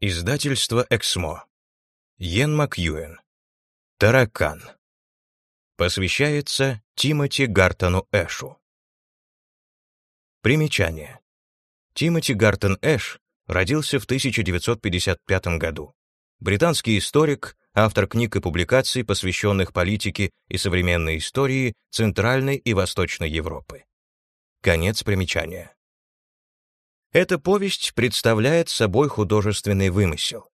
Издательство «Эксмо». Йен Макьюэн. «Таракан». Посвящается Тимоти Гартону Эшу. Примечание. Тимоти Гартон Эш родился в 1955 году. Британский историк, автор книг и публикаций, посвященных политике и современной истории Центральной и Восточной Европы. Конец примечания. Эта повесть представляет собой художественный вымысел.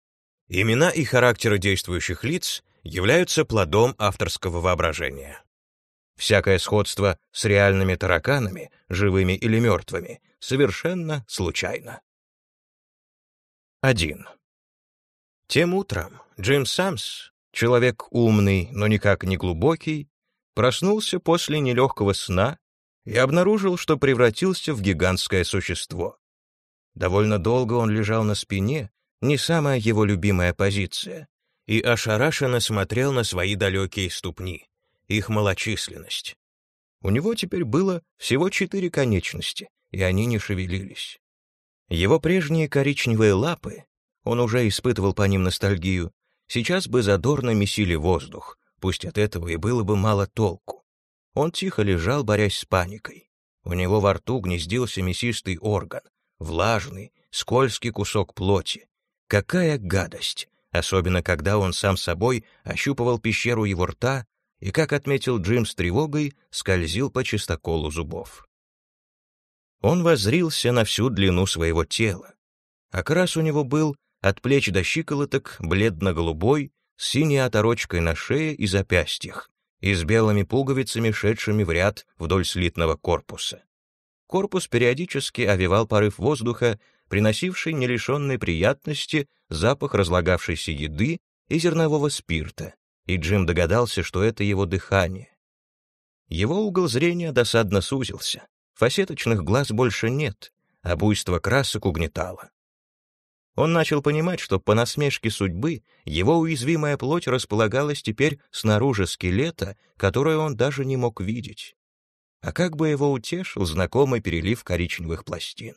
Имена и характеры действующих лиц являются плодом авторского воображения. Всякое сходство с реальными тараканами, живыми или мертвыми, совершенно случайно. 1. Тем утром Джим Самс, человек умный, но никак не глубокий, проснулся после нелегкого сна и обнаружил, что превратился в гигантское существо. Довольно долго он лежал на спине, не самая его любимая позиция, и ошарашенно смотрел на свои далекие ступни, их малочисленность. У него теперь было всего четыре конечности, и они не шевелились. Его прежние коричневые лапы, он уже испытывал по ним ностальгию, сейчас бы задорно месили воздух, пусть от этого и было бы мало толку. Он тихо лежал, борясь с паникой. У него во рту гнездился мясистый орган, влажный, скользкий кусок плоти. Какая гадость! Особенно, когда он сам собой ощупывал пещеру его рта и, как отметил Джим с тревогой, скользил по чистоколу зубов. Он воззрился на всю длину своего тела. Окрас у него был от плеч до щиколоток бледно-голубой, с синей оторочкой на шее и запястьях, и с белыми пуговицами, шедшими в ряд вдоль слитного корпуса. Корпус периодически овевал порыв воздуха, приносивший нелишенной приятности запах разлагавшейся еды и зернового спирта, и Джим догадался, что это его дыхание. Его угол зрения досадно сузился, фасеточных глаз больше нет, а буйство красок угнетало. Он начал понимать, что по насмешке судьбы его уязвимая плоть располагалась теперь снаружи скелета, который он даже не мог видеть а как бы его утешил знакомый перелив коричневых пластин.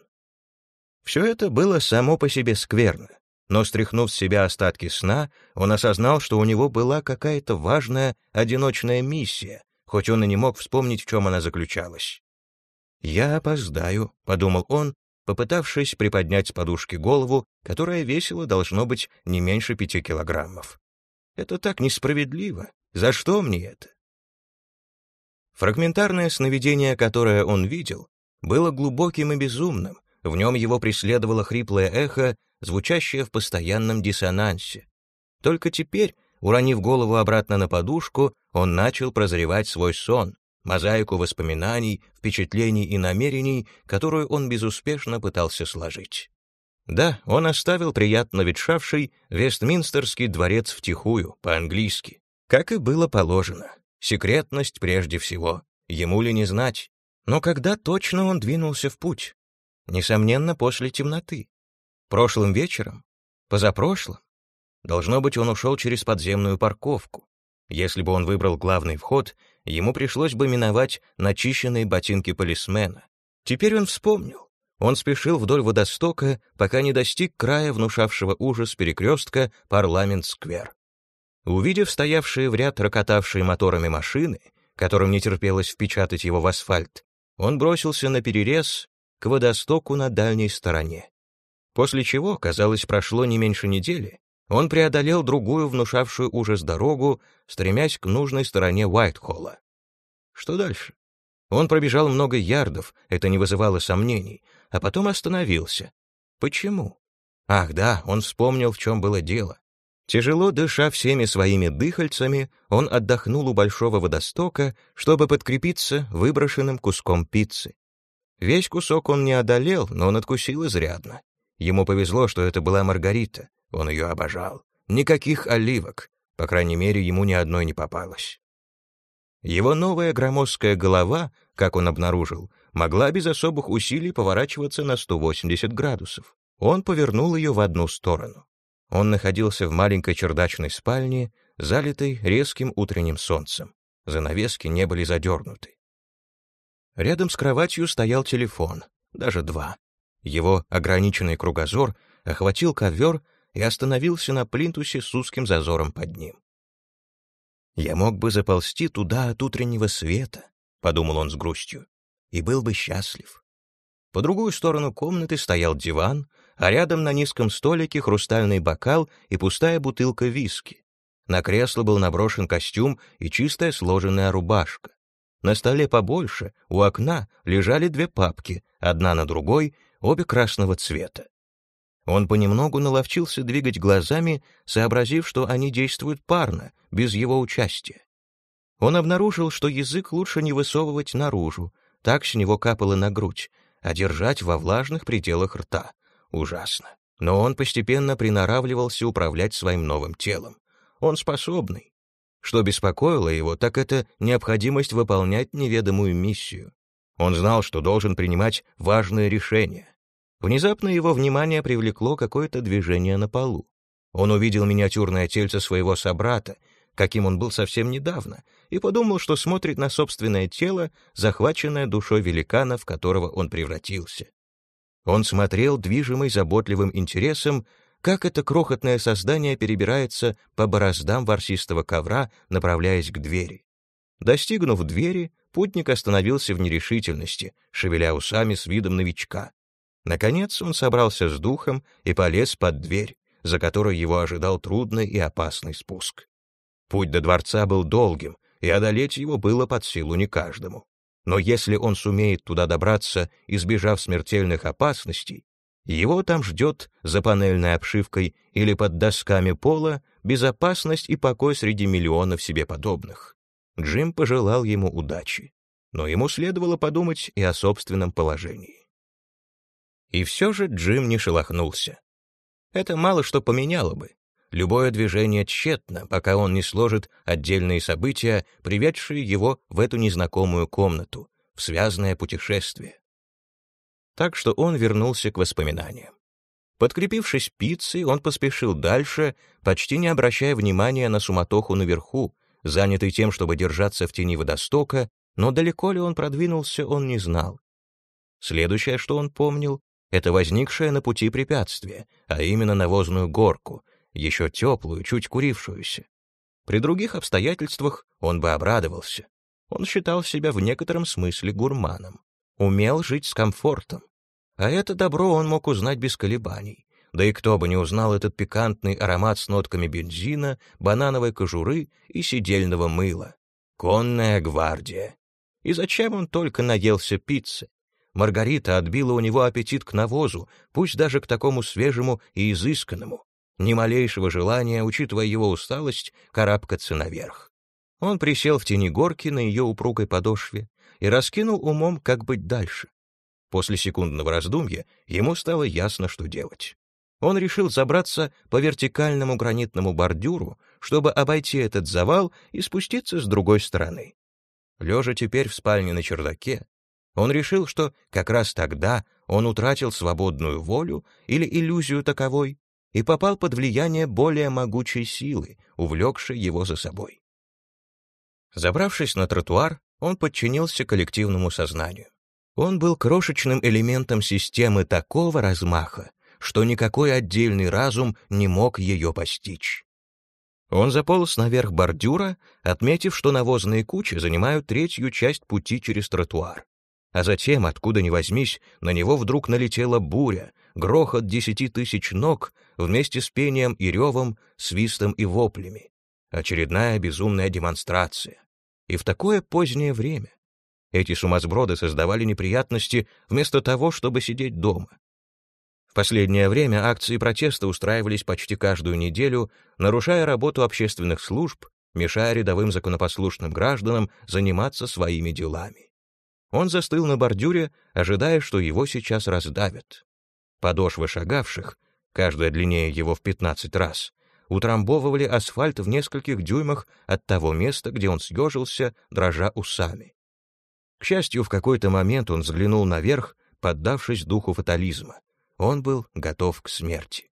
Все это было само по себе скверно, но, стряхнув с себя остатки сна, он осознал, что у него была какая-то важная одиночная миссия, хоть он и не мог вспомнить, в чем она заключалась. «Я опоздаю», — подумал он, попытавшись приподнять с подушки голову, которая весила, должно быть, не меньше пяти килограммов. «Это так несправедливо. За что мне это?» Фрагментарное сновидение, которое он видел, было глубоким и безумным, в нем его преследовало хриплое эхо, звучащее в постоянном диссонансе. Только теперь, уронив голову обратно на подушку, он начал прозревать свой сон, мозаику воспоминаний, впечатлений и намерений, которую он безуспешно пытался сложить. Да, он оставил приятно ветшавший Вестминстерский дворец втихую, по-английски, как и было положено. Секретность прежде всего, ему ли не знать. Но когда точно он двинулся в путь? Несомненно, после темноты. Прошлым вечером? Позапрошлым? Должно быть, он ушел через подземную парковку. Если бы он выбрал главный вход, ему пришлось бы миновать начищенные ботинки полисмена. Теперь он вспомнил. Он спешил вдоль водостока, пока не достиг края внушавшего ужас перекрестка Парламент-сквер. Увидев стоявшие в ряд рокотавшие моторами машины, которым не терпелось впечатать его в асфальт, он бросился на перерез к водостоку на дальней стороне. После чего, казалось, прошло не меньше недели, он преодолел другую внушавшую ужас дорогу, стремясь к нужной стороне Уайтхолла. Что дальше? Он пробежал много ярдов, это не вызывало сомнений, а потом остановился. Почему? Ах да, он вспомнил, в чем было дело. Тяжело дыша всеми своими дыхальцами, он отдохнул у большого водостока, чтобы подкрепиться выброшенным куском пиццы. Весь кусок он не одолел, но он откусил изрядно. Ему повезло, что это была Маргарита, он ее обожал. Никаких оливок, по крайней мере, ему ни одной не попалось. Его новая громоздкая голова, как он обнаружил, могла без особых усилий поворачиваться на 180 градусов. Он повернул ее в одну сторону. Он находился в маленькой чердачной спальне, залитой резким утренним солнцем. Занавески не были задернуты. Рядом с кроватью стоял телефон, даже два. Его ограниченный кругозор охватил ковер, и остановился на плинтусе с узким зазором под ним. «Я мог бы заползти туда от утреннего света», — подумал он с грустью, — «и был бы счастлив». По другую сторону комнаты стоял диван, а рядом на низком столике хрустальный бокал и пустая бутылка виски. На кресло был наброшен костюм и чистая сложенная рубашка. На столе побольше, у окна, лежали две папки, одна на другой, обе красного цвета. Он понемногу наловчился двигать глазами, сообразив, что они действуют парно, без его участия. Он обнаружил, что язык лучше не высовывать наружу, так с него капало на грудь, а держать во влажных пределах рта. Ужасно. Но он постепенно приноравливался управлять своим новым телом. Он способный. Что беспокоило его, так это необходимость выполнять неведомую миссию. Он знал, что должен принимать важные решения. Внезапно его внимание привлекло какое-то движение на полу. Он увидел миниатюрное тельце своего собрата, каким он был совсем недавно, и подумал, что смотрит на собственное тело, захваченное душой великана, в которого он превратился. Он смотрел, движимый заботливым интересом, как это крохотное создание перебирается по бороздам ворсистого ковра, направляясь к двери. Достигнув двери, путник остановился в нерешительности, шевеля усами с видом новичка. Наконец он собрался с духом и полез под дверь, за которой его ожидал трудный и опасный спуск. Путь до дворца был долгим, и одолеть его было под силу не каждому. Но если он сумеет туда добраться, избежав смертельных опасностей, его там ждет за панельной обшивкой или под досками пола безопасность и покой среди миллионов себе подобных. Джим пожелал ему удачи, но ему следовало подумать и о собственном положении. И все же Джим не шелохнулся. Это мало что поменяло бы. Любое движение тщетно, пока он не сложит отдельные события, приведшие его в эту незнакомую комнату, в связанное путешествие. Так что он вернулся к воспоминаниям. Подкрепившись пиццей, он поспешил дальше, почти не обращая внимания на суматоху наверху, занятый тем, чтобы держаться в тени водостока, но далеко ли он продвинулся, он не знал. Следующее, что он помнил, это возникшее на пути препятствие, а именно навозную горку, еще теплую, чуть курившуюся. При других обстоятельствах он бы обрадовался. Он считал себя в некотором смысле гурманом, умел жить с комфортом. А это добро он мог узнать без колебаний. Да и кто бы не узнал этот пикантный аромат с нотками бензина, банановой кожуры и сидельного мыла. Конная гвардия. И зачем он только наелся пиццы? Маргарита отбила у него аппетит к навозу, пусть даже к такому свежему и изысканному. Ни малейшего желания, учитывая его усталость, карабкаться наверх. Он присел в тени горки на ее упругой подошве и раскинул умом, как быть дальше. После секундного раздумья ему стало ясно, что делать. Он решил забраться по вертикальному гранитному бордюру, чтобы обойти этот завал и спуститься с другой стороны. Лежа теперь в спальне на чердаке, он решил, что как раз тогда он утратил свободную волю или иллюзию таковой и попал под влияние более могучей силы, увлекшей его за собой. Забравшись на тротуар, он подчинился коллективному сознанию. Он был крошечным элементом системы такого размаха, что никакой отдельный разум не мог ее постичь. Он заполз наверх бордюра, отметив, что навозные кучи занимают третью часть пути через тротуар. А затем, откуда ни возьмись, на него вдруг налетела буря, грохот десяти тысяч ног вместе с пением и ревом, свистом и воплями. Очередная безумная демонстрация. И в такое позднее время. Эти сумасброды создавали неприятности вместо того, чтобы сидеть дома. В последнее время акции протеста устраивались почти каждую неделю, нарушая работу общественных служб, мешая рядовым законопослушным гражданам заниматься своими делами. Он застыл на бордюре, ожидая, что его сейчас раздавят. Подошвы шагавших, каждая длиннее его в 15 раз, утрамбовывали асфальт в нескольких дюймах от того места, где он съежился, дрожа усами. К счастью, в какой-то момент он взглянул наверх, поддавшись духу фатализма. Он был готов к смерти.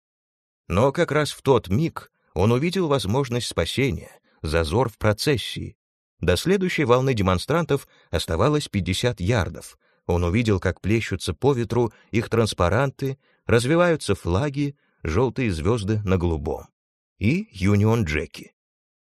Но как раз в тот миг он увидел возможность спасения, зазор в процессии, до следующей волны демонстрантов оставалось 50 ярдов. Он увидел, как плещутся по ветру их транспаранты, развиваются флаги, желтые звезды на голубом. И Юнион Джеки.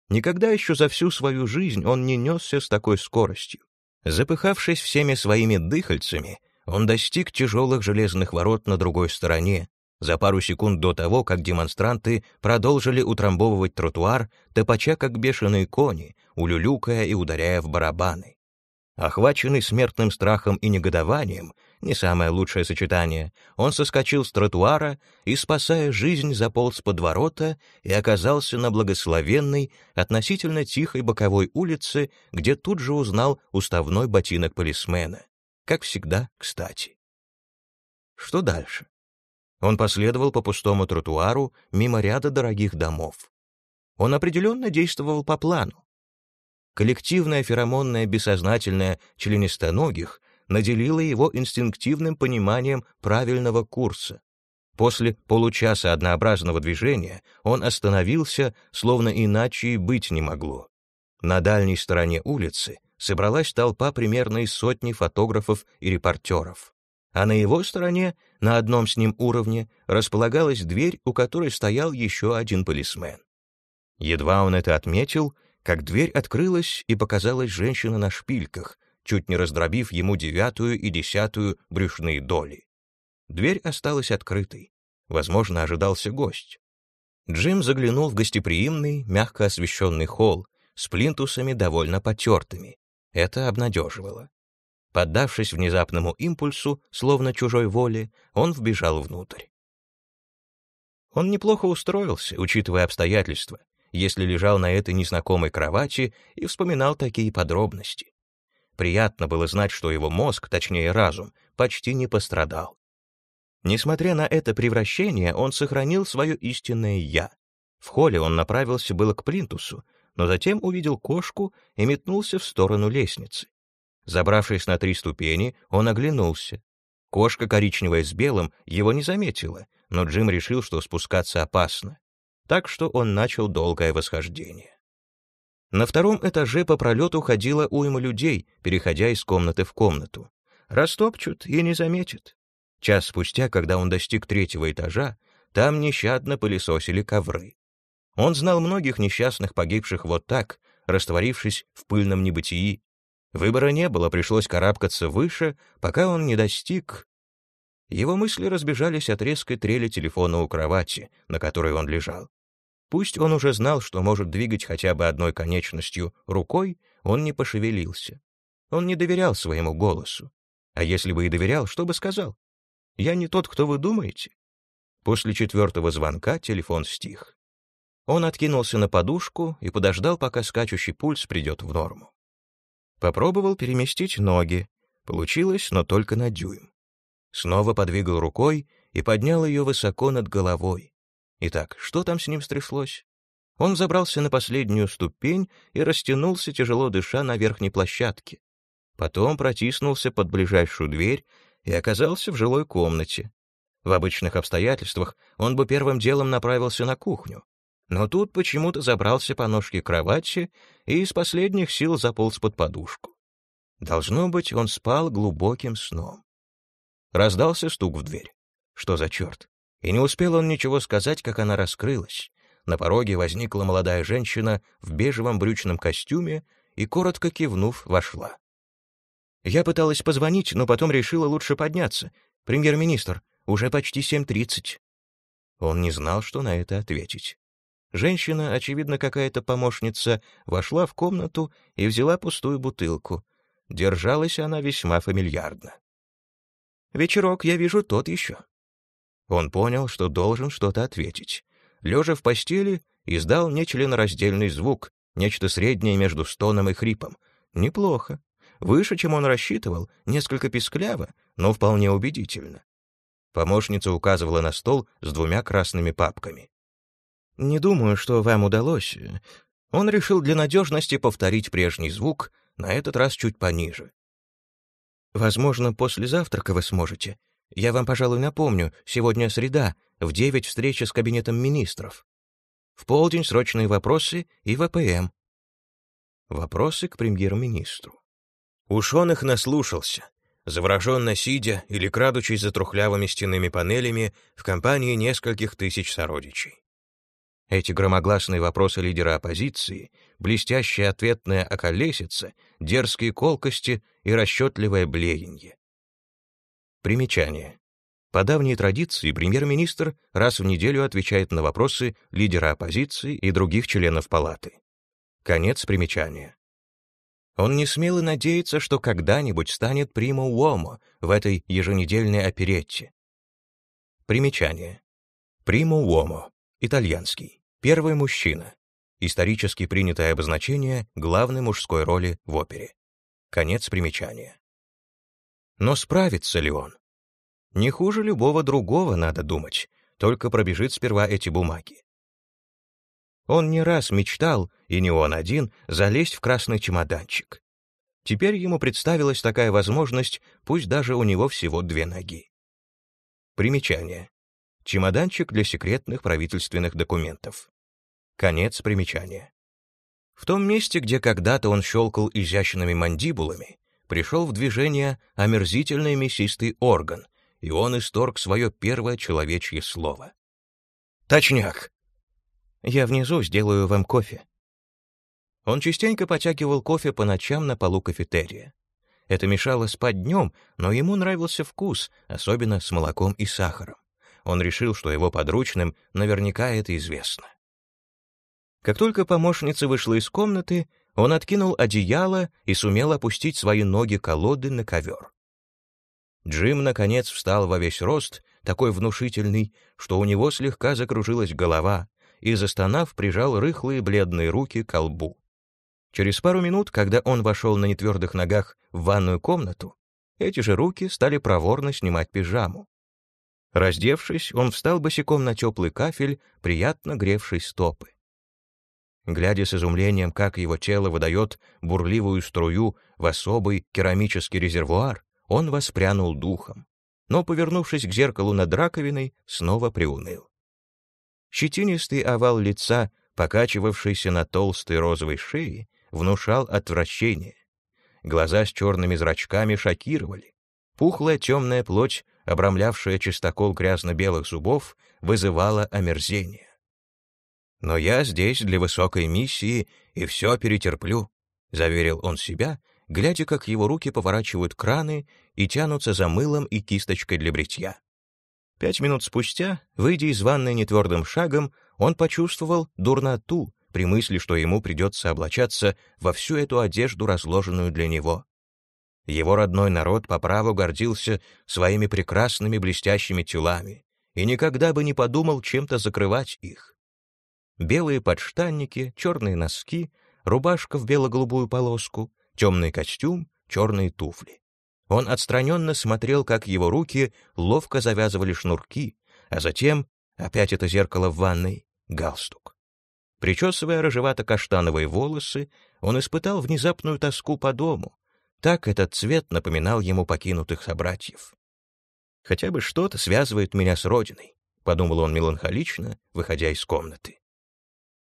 Никогда еще за всю свою жизнь он не несся с такой скоростью. Запыхавшись всеми своими дыхальцами, он достиг тяжелых железных ворот на другой стороне, за пару секунд до того, как демонстранты продолжили утрамбовывать тротуар, топача как бешеные кони, улюлюкая и ударяя в барабаны. Охваченный смертным страхом и негодованием, не самое лучшее сочетание, он соскочил с тротуара и, спасая жизнь, заполз под ворота и оказался на благословенной, относительно тихой боковой улице, где тут же узнал уставной ботинок полисмена. Как всегда, кстати. Что дальше? Он последовал по пустому тротуару мимо ряда дорогих домов. Он определенно действовал по плану. Коллективное феромонное бессознательное членистоногих наделило его инстинктивным пониманием правильного курса. После получаса однообразного движения он остановился, словно иначе и быть не могло. На дальней стороне улицы собралась толпа примерно из сотни фотографов и репортеров а на его стороне, на одном с ним уровне, располагалась дверь, у которой стоял еще один полисмен. Едва он это отметил, как дверь открылась, и показалась женщина на шпильках, чуть не раздробив ему девятую и десятую брюшные доли. Дверь осталась открытой. Возможно, ожидался гость. Джим заглянул в гостеприимный, мягко освещенный холл с плинтусами довольно потертыми. Это обнадеживало. Поддавшись внезапному импульсу, словно чужой воле, он вбежал внутрь. Он неплохо устроился, учитывая обстоятельства, если лежал на этой незнакомой кровати и вспоминал такие подробности. Приятно было знать, что его мозг, точнее разум, почти не пострадал. Несмотря на это превращение, он сохранил свое истинное «я». В холле он направился было к плинтусу, но затем увидел кошку и метнулся в сторону лестницы. Забравшись на три ступени, он оглянулся. Кошка, коричневая с белым, его не заметила, но Джим решил, что спускаться опасно. Так что он начал долгое восхождение. На втором этаже по пролету ходила уйма людей, переходя из комнаты в комнату. Растопчут и не заметят. Час спустя, когда он достиг третьего этажа, там нещадно пылесосили ковры. Он знал многих несчастных погибших вот так, растворившись в пыльном небытии, Выбора не было, пришлось карабкаться выше, пока он не достиг... Его мысли разбежались от резкой трели телефона у кровати, на которой он лежал. Пусть он уже знал, что может двигать хотя бы одной конечностью рукой, он не пошевелился. Он не доверял своему голосу. А если бы и доверял, что бы сказал? «Я не тот, кто вы думаете». После четвертого звонка телефон стих. Он откинулся на подушку и подождал, пока скачущий пульс придет в норму. Попробовал переместить ноги. Получилось, но только на дюйм. Снова подвигал рукой и поднял ее высоко над головой. Итак, что там с ним стряслось? Он забрался на последнюю ступень и растянулся, тяжело дыша, на верхней площадке. Потом протиснулся под ближайшую дверь и оказался в жилой комнате. В обычных обстоятельствах он бы первым делом направился на кухню, но тут почему-то забрался по ножке кровати и из последних сил заполз под подушку. Должно быть, он спал глубоким сном. Раздался стук в дверь. Что за черт? И не успел он ничего сказать, как она раскрылась. На пороге возникла молодая женщина в бежевом брючном костюме и, коротко кивнув, вошла. Я пыталась позвонить, но потом решила лучше подняться. «Премьер-министр, уже почти 7.30». Он не знал, что на это ответить. Женщина, очевидно, какая-то помощница, вошла в комнату и взяла пустую бутылку. Держалась она весьма фамильярно. «Вечерок, я вижу, тот еще». Он понял, что должен что-то ответить. Лежа в постели, издал нечленораздельный звук, нечто среднее между стоном и хрипом. Неплохо. Выше, чем он рассчитывал, несколько пискляво, но вполне убедительно. Помощница указывала на стол с двумя красными папками. Не думаю, что вам удалось. Он решил для надежности повторить прежний звук, на этот раз чуть пониже. Возможно, после завтрака вы сможете. Я вам, пожалуй, напомню, сегодня среда, в девять встреча с кабинетом министров. В полдень срочные вопросы и ВПМ. Вопросы к премьер-министру. Уж он их наслушался. завороженно сидя или крадучись за трухлявыми стенными панелями в компании нескольких тысяч сородичей. Эти громогласные вопросы лидера оппозиции, блестящая ответная околесица, дерзкие колкости и расчетливое блеяние. Примечание. По давней традиции премьер-министр раз в неделю отвечает на вопросы лидера оппозиции и других членов палаты. Конец примечания. Он не смел и надеяться, что когда-нибудь станет прима уомо в этой еженедельной оперетте. Примечание. Прима уомо, итальянский, первый мужчина, исторически принятое обозначение главной мужской роли в опере. Конец примечания. Но справится ли он? Не хуже любого другого, надо думать, только пробежит сперва эти бумаги. Он не раз мечтал, и не он один, залезть в красный чемоданчик. Теперь ему представилась такая возможность, пусть даже у него всего две ноги. Примечание. Чемоданчик для секретных правительственных документов. Конец примечания. В том месте, где когда-то он щелкал изящными мандибулами, пришел в движение омерзительный мясистый орган, и он исторг свое первое человечье слово. «Точняк!» «Я внизу сделаю вам кофе». Он частенько потягивал кофе по ночам на полу кафетерия. Это мешало спать днем, но ему нравился вкус, особенно с молоком и сахаром. Он решил, что его подручным наверняка это известно. Как только помощница вышла из комнаты, он откинул одеяло и сумел опустить свои ноги колоды на ковер. Джим, наконец, встал во весь рост, такой внушительный, что у него слегка закружилась голова, и, застонав, прижал рыхлые бледные руки к лбу. Через пару минут, когда он вошел на нетвердых ногах в ванную комнату, эти же руки стали проворно снимать пижаму. Раздевшись, он встал босиком на теплый кафель, приятно гревший стопы. Глядя с изумлением, как его тело выдает бурливую струю в особый керамический резервуар, он воспрянул духом, но, повернувшись к зеркалу над раковиной, снова приуныл. Щетинистый овал лица, покачивавшийся на толстой розовой шее, внушал отвращение. Глаза с черными зрачками шокировали. Пухлая темная плоть, обрамлявшая чистокол грязно-белых зубов, вызывала омерзение. «Но я здесь для высокой миссии и все перетерплю», — заверил он себя глядя, как его руки поворачивают краны и тянутся за мылом и кисточкой для бритья. Пять минут спустя, выйдя из ванной нетвердым шагом, он почувствовал дурноту при мысли, что ему придется облачаться во всю эту одежду, разложенную для него. Его родной народ по праву гордился своими прекрасными блестящими телами и никогда бы не подумал чем-то закрывать их. Белые подштанники, черные носки, рубашка в бело-голубую полоску, темный костюм, черные туфли. Он отстраненно смотрел, как его руки ловко завязывали шнурки, а затем, опять это зеркало в ванной, галстук. Причесывая рыжевато-каштановые волосы, он испытал внезапную тоску по дому. Так этот цвет напоминал ему покинутых собратьев. «Хотя бы что-то связывает меня с родиной», — подумал он меланхолично, выходя из комнаты.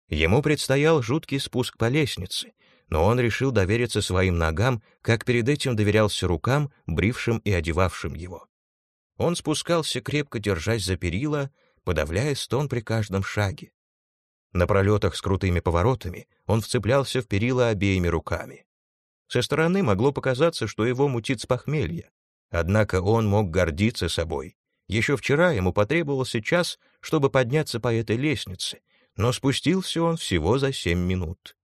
Ему предстоял жуткий спуск по лестнице, но он решил довериться своим ногам, как перед этим доверялся рукам, брившим и одевавшим его. Он спускался, крепко держась за перила, подавляя стон при каждом шаге. На пролетах с крутыми поворотами он вцеплялся в перила обеими руками. Со стороны могло показаться, что его мутит с похмелья. Однако он мог гордиться собой. Еще вчера ему потребовался час, чтобы подняться по этой лестнице, но спустился он всего за семь минут.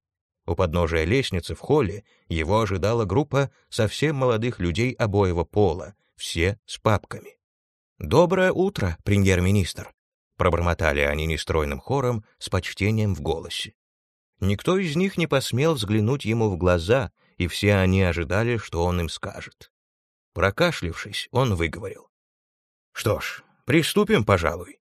У подножия лестницы в холле его ожидала группа совсем молодых людей обоего пола, все с папками. «Доброе утро, премьер-министр!» — пробормотали они нестройным хором с почтением в голосе. Никто из них не посмел взглянуть ему в глаза, и все они ожидали, что он им скажет. Прокашлившись, он выговорил. «Что ж, приступим, пожалуй».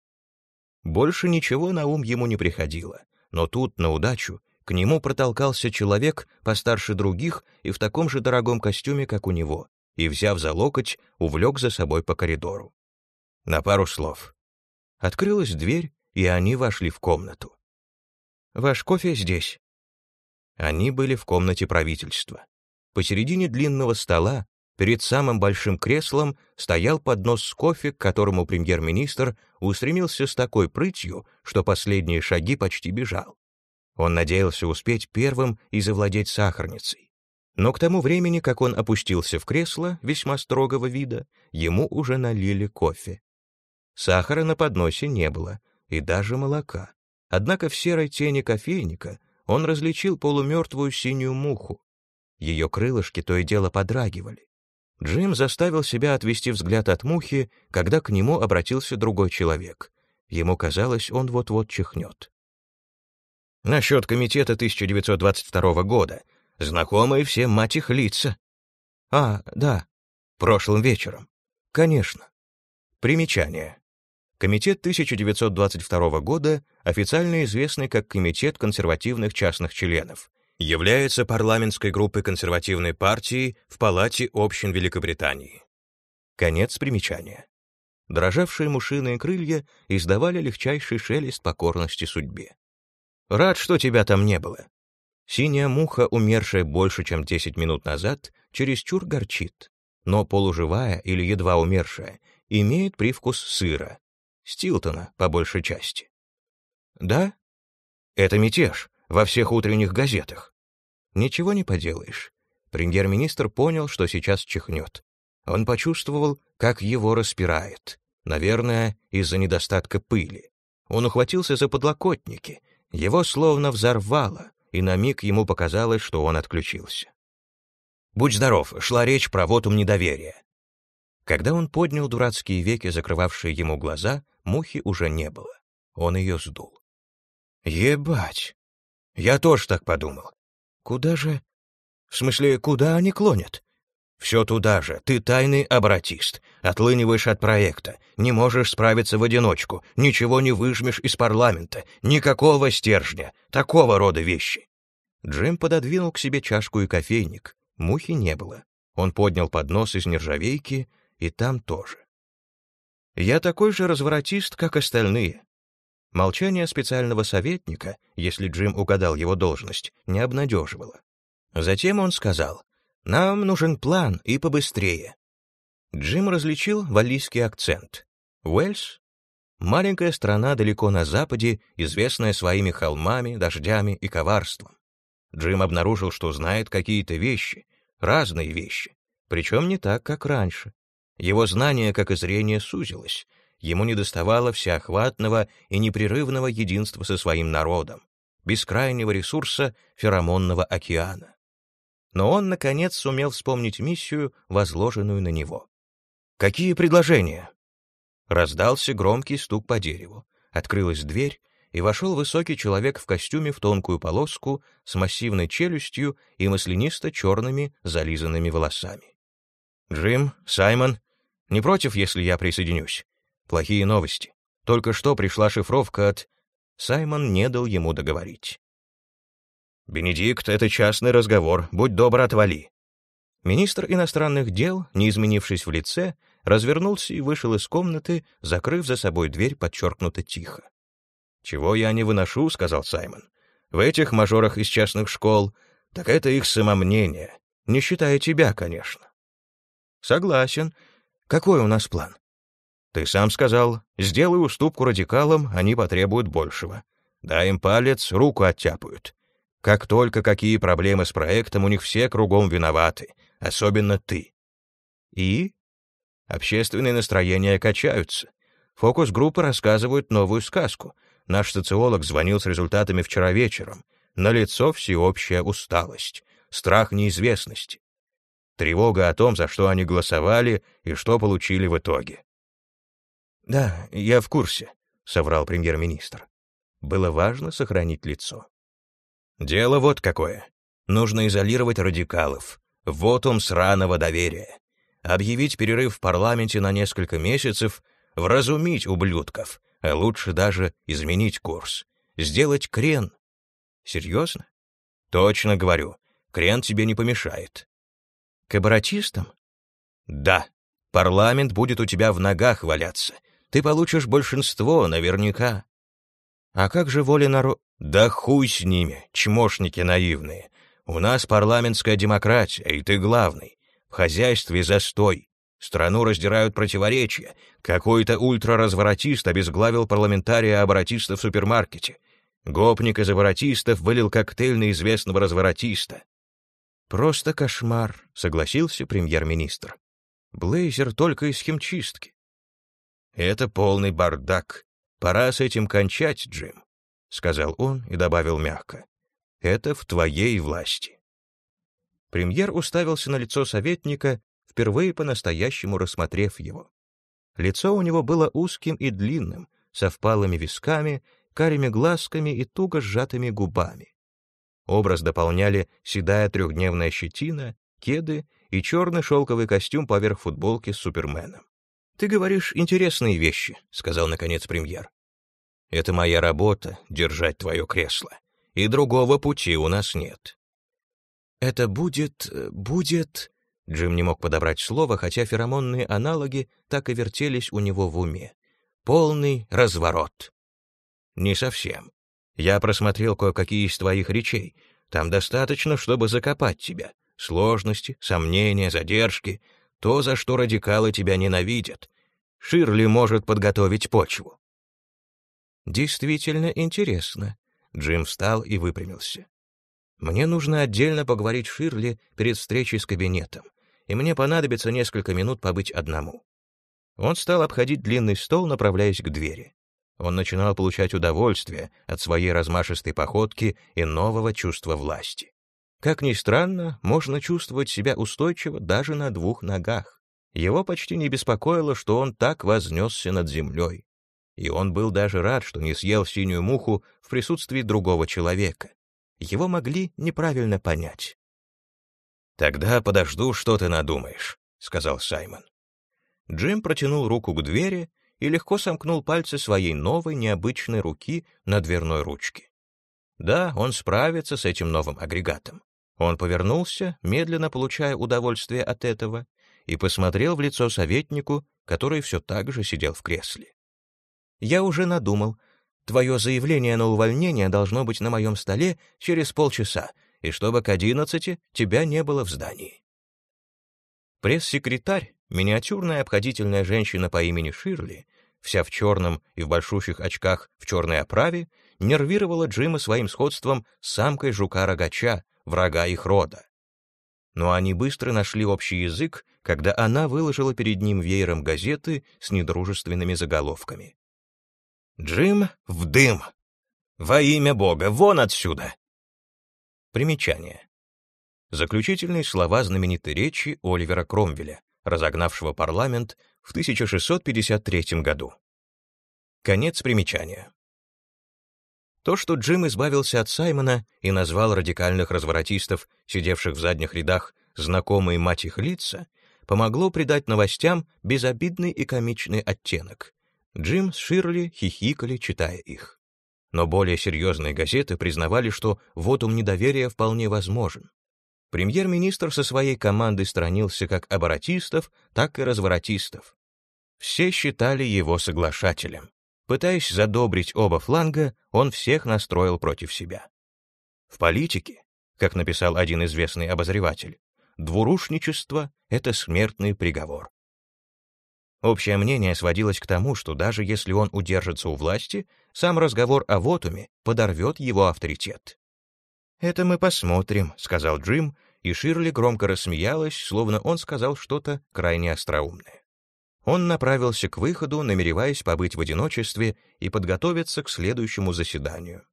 Больше ничего на ум ему не приходило, но тут, на удачу, к нему протолкался человек постарше других и в таком же дорогом костюме, как у него, и, взяв за локоть, увлек за собой по коридору. На пару слов. Открылась дверь, и они вошли в комнату. «Ваш кофе здесь». Они были в комнате правительства. Посередине длинного стола, Перед самым большим креслом стоял поднос с кофе, к которому премьер-министр устремился с такой прытью, что последние шаги почти бежал. Он надеялся успеть первым и завладеть сахарницей. Но к тому времени, как он опустился в кресло, весьма строгого вида, ему уже налили кофе. Сахара на подносе не было, и даже молока. Однако в серой тени кофейника он различил полумертвую синюю муху. Ее крылышки то и дело подрагивали. Джим заставил себя отвести взгляд от мухи, когда к нему обратился другой человек. Ему казалось, он вот-вот чихнет. Насчет комитета 1922 года. Знакомые все, мать их, лица. А, да, прошлым вечером. Конечно. Примечание. Комитет 1922 года, официально известный как Комитет консервативных частных членов, является парламентской группой консервативной партии в Палате общин Великобритании. Конец примечания. Дрожавшие мушиные крылья издавали легчайший шелест покорности судьбе. «Рад, что тебя там не было». Синяя муха, умершая больше, чем 10 минут назад, чересчур горчит, но полуживая или едва умершая имеет привкус сыра, Стилтона по большей части. Да? Это мятеж, во всех утренних газетах. Ничего не поделаешь. Премьер-министр понял, что сейчас чихнет. Он почувствовал, как его распирает. Наверное, из-за недостатка пыли. Он ухватился за подлокотники. Его словно взорвало, и на миг ему показалось, что он отключился. «Будь здоров», шла речь про вотум недоверия. Когда он поднял дурацкие веки, закрывавшие ему глаза, мухи уже не было. Он ее сдул. «Ебать!» Я тоже так подумал. Куда же... В смысле, куда они клонят? Все туда же. Ты тайный обратист. Отлыниваешь от проекта. Не можешь справиться в одиночку. Ничего не выжмешь из парламента. Никакого стержня. Такого рода вещи. Джим пододвинул к себе чашку и кофейник. Мухи не было. Он поднял поднос из нержавейки, и там тоже. Я такой же разворотист, как остальные. Молчание специального советника, если Джим угадал его должность, не обнадеживало. Затем он сказал, «Нам нужен план и побыстрее». Джим различил валлийский акцент. Уэльс — маленькая страна далеко на западе, известная своими холмами, дождями и коварством. Джим обнаружил, что знает какие-то вещи, разные вещи, причем не так, как раньше. Его знание, как и зрение, сузилось, ему недоставало всеохватного и непрерывного единства со своим народом, бескрайнего ресурса феромонного океана. Но он, наконец, сумел вспомнить миссию, возложенную на него. «Какие предложения?» Раздался громкий стук по дереву, открылась дверь, и вошел высокий человек в костюме в тонкую полоску с массивной челюстью и маслянисто-черными зализанными волосами. «Джим, Саймон, не против, если я присоединюсь?» Плохие новости. Только что пришла шифровка от... Саймон не дал ему договорить. «Бенедикт, это частный разговор. Будь добр, отвали». Министр иностранных дел, не изменившись в лице, развернулся и вышел из комнаты, закрыв за собой дверь подчеркнуто тихо. «Чего я не выношу», — сказал Саймон. «В этих мажорах из частных школ, так это их самомнение, не считая тебя, конечно». «Согласен. Какой у нас план?» Ты сам сказал, сделай уступку радикалам, они потребуют большего. Дай им палец, руку оттяпают. Как только какие проблемы с проектом, у них все кругом виноваты, особенно ты. И? Общественные настроения качаются. Фокус-группы рассказывают новую сказку. Наш социолог звонил с результатами вчера вечером. На лицо всеобщая усталость, страх неизвестности. Тревога о том, за что они голосовали и что получили в итоге. «Да, я в курсе», — соврал премьер-министр. Было важно сохранить лицо. «Дело вот какое. Нужно изолировать радикалов. Вот он сраного доверия. Объявить перерыв в парламенте на несколько месяцев, вразумить ублюдков, а лучше даже изменить курс. Сделать крен. Серьезно? Точно говорю, крен тебе не помешает. К? Да. Парламент будет у тебя в ногах валяться, ты получишь большинство, наверняка. А как же воля народ... Да хуй с ними, чмошники наивные. У нас парламентская демократия, и ты главный. В хозяйстве застой. Страну раздирают противоречия. Какой-то ультраразворотист обезглавил парламентария-оборотиста в супермаркете. Гопник из оборотистов вылил коктейль на известного разворотиста. «Просто кошмар», — согласился премьер-министр. «Блейзер только из химчистки». «Это полный бардак. Пора с этим кончать, Джим», — сказал он и добавил мягко. «Это в твоей власти». Премьер уставился на лицо советника, впервые по-настоящему рассмотрев его. Лицо у него было узким и длинным, со впалыми висками, карими глазками и туго сжатыми губами. Образ дополняли седая трехдневная щетина, кеды и черный шелковый костюм поверх футболки с Суперменом. «Ты говоришь интересные вещи», — сказал наконец премьер. «Это моя работа — держать твое кресло, и другого пути у нас нет». «Это будет... будет...» Джим не мог подобрать слово, хотя феромонные аналоги так и вертелись у него в уме. «Полный разворот». «Не совсем. Я просмотрел кое-какие из твоих речей. Там достаточно, чтобы закопать тебя. Сложности, сомнения, задержки, то, за что радикалы тебя ненавидят. Ширли может подготовить почву. Действительно интересно. Джим встал и выпрямился. Мне нужно отдельно поговорить с Ширли перед встречей с кабинетом, и мне понадобится несколько минут побыть одному. Он стал обходить длинный стол, направляясь к двери. Он начинал получать удовольствие от своей размашистой походки и нового чувства власти. Как ни странно, можно чувствовать себя устойчиво даже на двух ногах. Его почти не беспокоило, что он так вознесся над землей. И он был даже рад, что не съел синюю муху в присутствии другого человека. Его могли неправильно понять. «Тогда подожду, что ты надумаешь», — сказал Саймон. Джим протянул руку к двери, и легко сомкнул пальцы своей новой необычной руки на дверной ручке. Да, он справится с этим новым агрегатом. Он повернулся, медленно получая удовольствие от этого, и посмотрел в лицо советнику, который все так же сидел в кресле. «Я уже надумал. Твое заявление на увольнение должно быть на моем столе через полчаса, и чтобы к одиннадцати тебя не было в здании». Пресс-секретарь, Миниатюрная обходительная женщина по имени Ширли, вся в черном и в большущих очках в черной оправе, нервировала Джима своим сходством с самкой жука-рогача, врага их рода. Но они быстро нашли общий язык, когда она выложила перед ним веером газеты с недружественными заголовками. «Джим в дым! Во имя Бога, вон отсюда!» Примечание. Заключительные слова знаменитой речи Оливера Кромвеля, разогнавшего парламент в 1653 году. Конец примечания. То, что Джим избавился от Саймона и назвал радикальных разворотистов, сидевших в задних рядах, знакомые мать их лица, помогло придать новостям безобидный и комичный оттенок. Джим с Ширли хихикали, читая их. Но более серьезные газеты признавали, что вотум недоверия вполне возможен. Премьер-министр со своей командой сторонился как оборотистов, так и разворотистов. Все считали его соглашателем. Пытаясь задобрить оба фланга, он всех настроил против себя. В политике, как написал один известный обозреватель, двурушничество — это смертный приговор. Общее мнение сводилось к тому, что даже если он удержится у власти, сам разговор о вотуме подорвет его авторитет. «Это мы посмотрим», — сказал Джим, и Ширли громко рассмеялась, словно он сказал что-то крайне остроумное. Он направился к выходу, намереваясь побыть в одиночестве и подготовиться к следующему заседанию.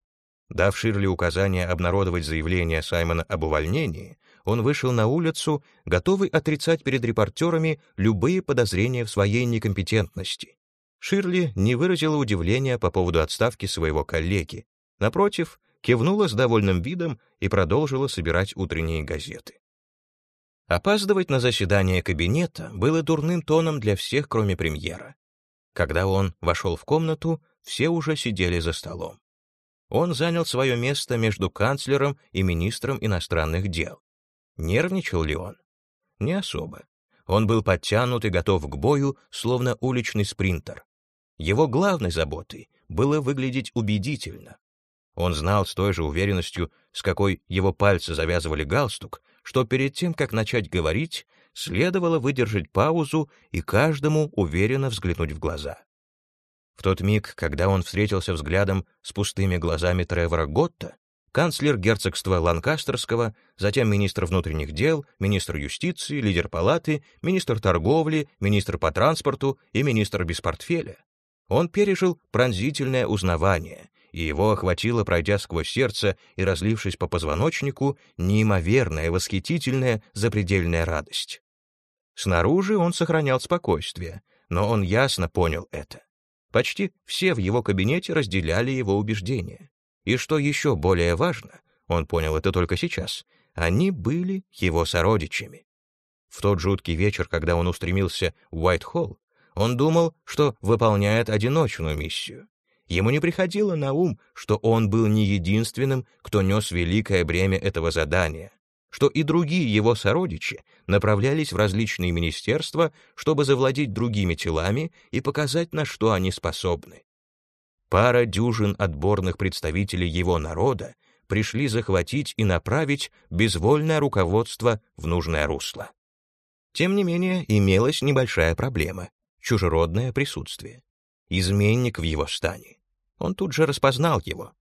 Дав Ширли указание обнародовать заявление Саймона об увольнении, он вышел на улицу, готовый отрицать перед репортерами любые подозрения в своей некомпетентности. Ширли не выразила удивления по поводу отставки своего коллеги. Напротив, кивнула с довольным видом и продолжила собирать утренние газеты. Опаздывать на заседание кабинета было дурным тоном для всех, кроме премьера. Когда он вошел в комнату, все уже сидели за столом. Он занял свое место между канцлером и министром иностранных дел. Нервничал ли он? Не особо. Он был подтянут и готов к бою, словно уличный спринтер. Его главной заботой было выглядеть убедительно, он знал с той же уверенностью, с какой его пальцы завязывали галстук, что перед тем, как начать говорить, следовало выдержать паузу и каждому уверенно взглянуть в глаза. В тот миг, когда он встретился взглядом с пустыми глазами Тревора Готта, канцлер герцогства Ланкастерского, затем министр внутренних дел, министр юстиции, лидер палаты, министр торговли, министр по транспорту и министр без портфеля, он пережил пронзительное узнавание, и его охватило, пройдя сквозь сердце и разлившись по позвоночнику, неимоверная, восхитительная, запредельная радость. Снаружи он сохранял спокойствие, но он ясно понял это. Почти все в его кабинете разделяли его убеждения. И что еще более важно, он понял это только сейчас, они были его сородичами. В тот жуткий вечер, когда он устремился в Уайт-Холл, он думал, что выполняет одиночную миссию. Ему не приходило на ум, что он был не единственным, кто нес великое бремя этого задания, что и другие его сородичи направлялись в различные министерства, чтобы завладеть другими телами и показать, на что они способны. Пара дюжин отборных представителей его народа пришли захватить и направить безвольное руководство в нужное русло. Тем не менее, имелась небольшая проблема — чужеродное присутствие. Изменник в его стане. Он тут же распознал его.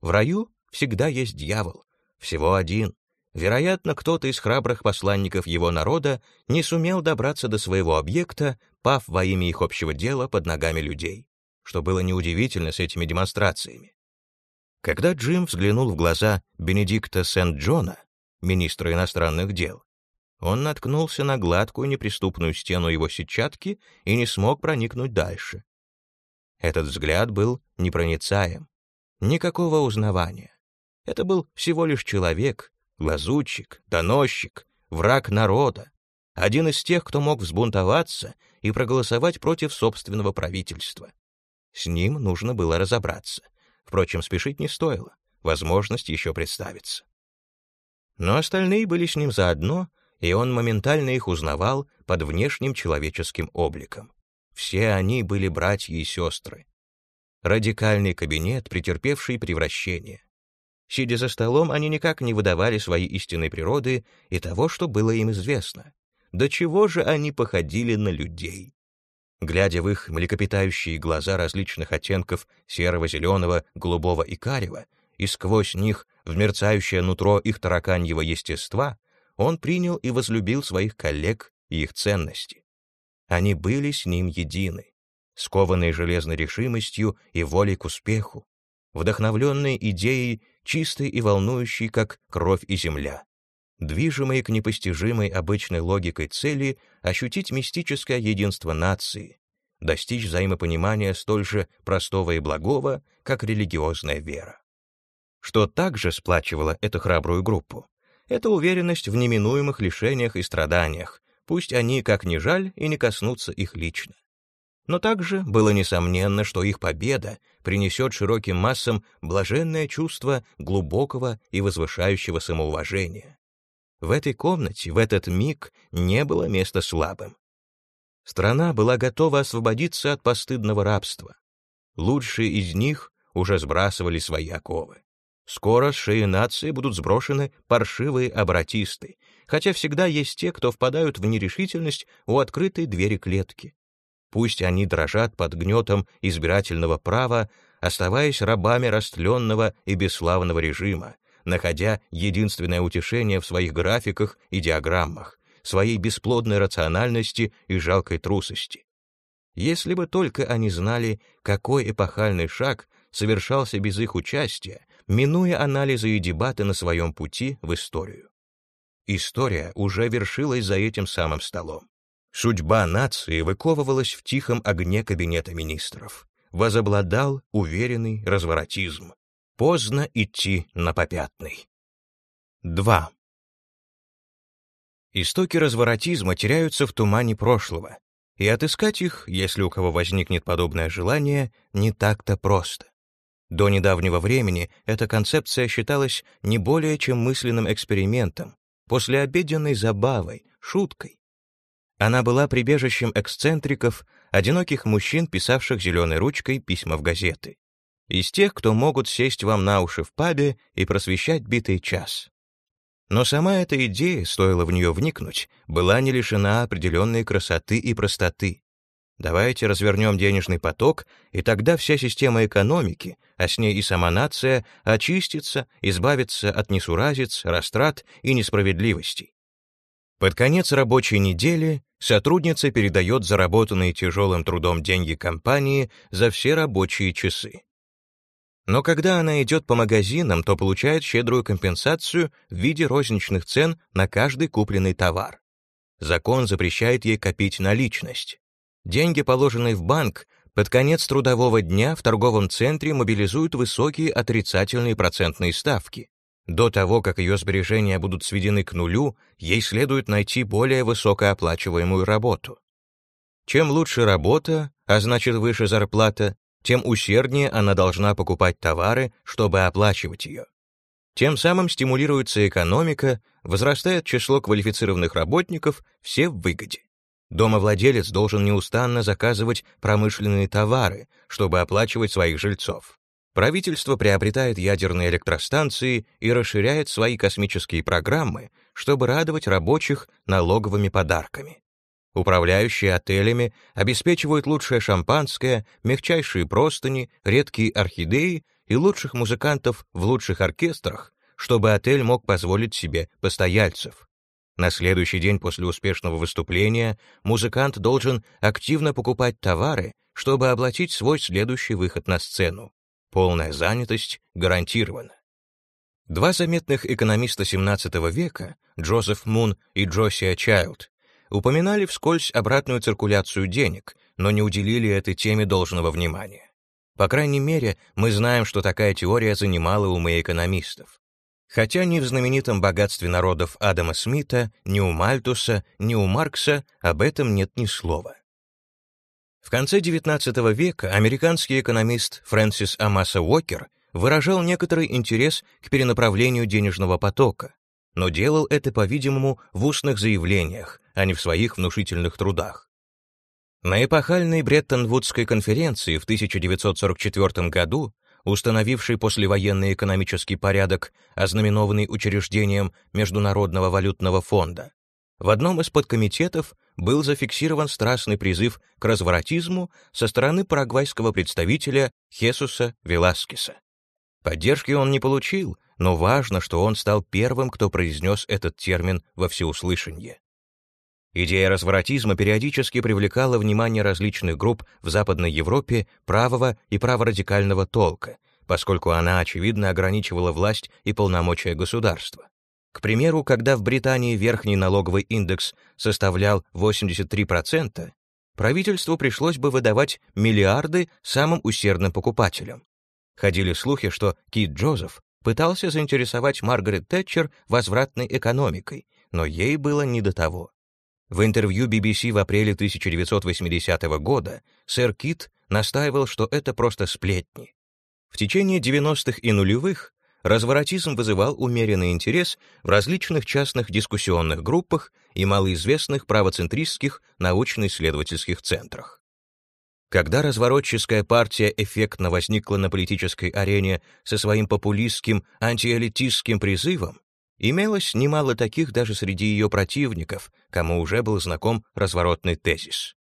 В раю всегда есть дьявол, всего один. Вероятно, кто-то из храбрых посланников его народа не сумел добраться до своего объекта, пав во имя их общего дела под ногами людей, что было неудивительно с этими демонстрациями. Когда Джим взглянул в глаза Бенедикта Сент-Джона, министра иностранных дел, он наткнулся на гладкую неприступную стену его сетчатки и не смог проникнуть дальше. Этот взгляд был непроницаем. Никакого узнавания. Это был всего лишь человек, лазутчик, доносчик, враг народа, один из тех, кто мог взбунтоваться и проголосовать против собственного правительства. С ним нужно было разобраться. Впрочем, спешить не стоило, возможность еще представится. Но остальные были с ним заодно, и он моментально их узнавал под внешним человеческим обликом. Все они были братья и сестры. Радикальный кабинет, претерпевший превращение. Сидя за столом, они никак не выдавали своей истинной природы и того, что было им известно. До чего же они походили на людей? Глядя в их млекопитающие глаза различных оттенков серого, зеленого, голубого и карего, и сквозь них в мерцающее нутро их тараканьего естества, он принял и возлюбил своих коллег и их ценности. Они были с ним едины, скованные железной решимостью и волей к успеху, вдохновленные идеей, чистой и волнующей, как кровь и земля, движимые к непостижимой обычной логикой цели ощутить мистическое единство нации, достичь взаимопонимания столь же простого и благого, как религиозная вера. Что также сплачивало эту храбрую группу? Это уверенность в неминуемых лишениях и страданиях, пусть они, как ни жаль, и не коснутся их лично. Но также было несомненно, что их победа принесет широким массам блаженное чувство глубокого и возвышающего самоуважения. В этой комнате, в этот миг не было места слабым. Страна была готова освободиться от постыдного рабства. Лучшие из них уже сбрасывали свои оковы. Скоро с шеи нации будут сброшены паршивые обратисты, хотя всегда есть те, кто впадают в нерешительность у открытой двери клетки. Пусть они дрожат под гнетом избирательного права, оставаясь рабами растленного и бесславного режима, находя единственное утешение в своих графиках и диаграммах, своей бесплодной рациональности и жалкой трусости. Если бы только они знали, какой эпохальный шаг совершался без их участия, минуя анализы и дебаты на своем пути в историю. История уже вершилась за этим самым столом. Судьба нации выковывалась в тихом огне кабинета министров. Возобладал уверенный разворотизм. Поздно идти на попятный. 2. Истоки разворотизма теряются в тумане прошлого, и отыскать их, если у кого возникнет подобное желание, не так-то просто. До недавнего времени эта концепция считалась не более чем мысленным экспериментом, послеобеденной забавой, шуткой. Она была прибежищем эксцентриков, одиноких мужчин, писавших зеленой ручкой письма в газеты. Из тех, кто могут сесть вам на уши в пабе и просвещать битый час. Но сама эта идея, стоило в нее вникнуть, была не лишена определенной красоты и простоты. Давайте развернем денежный поток, и тогда вся система экономики, а с ней и сама нация, очистится, избавится от несуразиц, растрат и несправедливостей. Под конец рабочей недели сотрудница передает заработанные тяжелым трудом деньги компании за все рабочие часы. Но когда она идет по магазинам, то получает щедрую компенсацию в виде розничных цен на каждый купленный товар. Закон запрещает ей копить наличность. Деньги, положенные в банк, под конец трудового дня в торговом центре мобилизуют высокие отрицательные процентные ставки. До того, как ее сбережения будут сведены к нулю, ей следует найти более высокооплачиваемую работу. Чем лучше работа, а значит выше зарплата, тем усерднее она должна покупать товары, чтобы оплачивать ее. Тем самым стимулируется экономика, возрастает число квалифицированных работников, все в выгоде. Домовладелец должен неустанно заказывать промышленные товары, чтобы оплачивать своих жильцов. Правительство приобретает ядерные электростанции и расширяет свои космические программы, чтобы радовать рабочих налоговыми подарками. Управляющие отелями обеспечивают лучшее шампанское, мягчайшие простыни, редкие орхидеи и лучших музыкантов в лучших оркестрах, чтобы отель мог позволить себе постояльцев. На следующий день после успешного выступления музыкант должен активно покупать товары, чтобы оплатить свой следующий выход на сцену. Полная занятость гарантирована. Два заметных экономиста XVII века, Джозеф Мун и Джосия Чайлд, упоминали вскользь обратную циркуляцию денег, но не уделили этой теме должного внимания. По крайней мере, мы знаем, что такая теория занимала умы экономистов. Хотя ни в знаменитом богатстве народов Адама Смита, ни у Мальтуса, ни у Маркса об этом нет ни слова. В конце XIX века американский экономист Фрэнсис Амаса Уокер выражал некоторый интерес к перенаправлению денежного потока, но делал это, по-видимому, в устных заявлениях, а не в своих внушительных трудах. На эпохальной Бреттон-Вудской конференции в 1944 году установивший послевоенный экономический порядок, ознаменованный учреждением Международного валютного фонда. В одном из подкомитетов был зафиксирован страстный призыв к разворотизму со стороны парагвайского представителя Хесуса Веласкеса. Поддержки он не получил, но важно, что он стал первым, кто произнес этот термин во всеуслышание. Идея разворотизма периодически привлекала внимание различных групп в Западной Европе правого и праворадикального толка, поскольку она, очевидно, ограничивала власть и полномочия государства. К примеру, когда в Британии верхний налоговый индекс составлял 83%, правительству пришлось бы выдавать миллиарды самым усердным покупателям. Ходили слухи, что Кит Джозеф пытался заинтересовать Маргарет Тэтчер возвратной экономикой, но ей было не до того. В интервью BBC в апреле 1980 года сэр Кит настаивал, что это просто сплетни. В течение 90-х и нулевых разворотизм вызывал умеренный интерес в различных частных дискуссионных группах и малоизвестных правоцентристских научно-исследовательских центрах. Когда разворотческая партия эффектно возникла на политической арене со своим популистским антиэлитистским призывом, Имелось немало таких даже среди ее противников, кому уже был знаком разворотный тезис.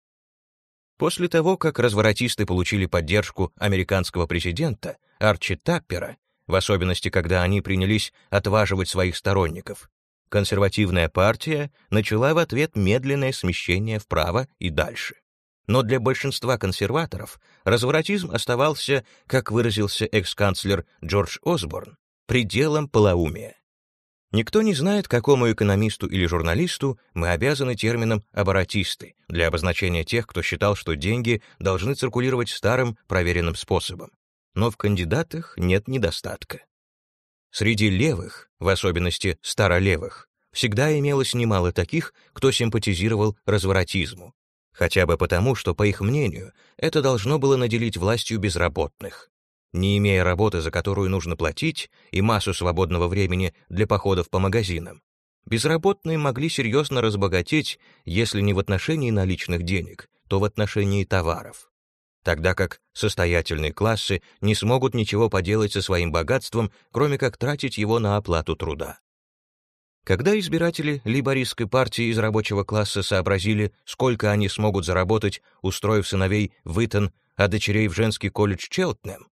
После того, как разворотисты получили поддержку американского президента Арчи Таппера, в особенности, когда они принялись отваживать своих сторонников, консервативная партия начала в ответ медленное смещение вправо и дальше. Но для большинства консерваторов разворотизм оставался, как выразился экс-канцлер Джордж Осборн, пределом полоумия. Никто не знает, какому экономисту или журналисту мы обязаны термином «оборотисты» для обозначения тех, кто считал, что деньги должны циркулировать старым проверенным способом. Но в кандидатах нет недостатка. Среди левых, в особенности старолевых, всегда имелось немало таких, кто симпатизировал разворотизму, хотя бы потому, что, по их мнению, это должно было наделить властью безработных. Не имея работы, за которую нужно платить, и массу свободного времени для походов по магазинам, безработные могли серьезно разбогатеть, если не в отношении наличных денег, то в отношении товаров. Тогда как состоятельные классы не смогут ничего поделать со своим богатством, кроме как тратить его на оплату труда. Когда избиратели лейбористской партии из рабочего класса сообразили, сколько они смогут заработать, устроив сыновей в Итон, а дочерей в женский колледж Челтнем,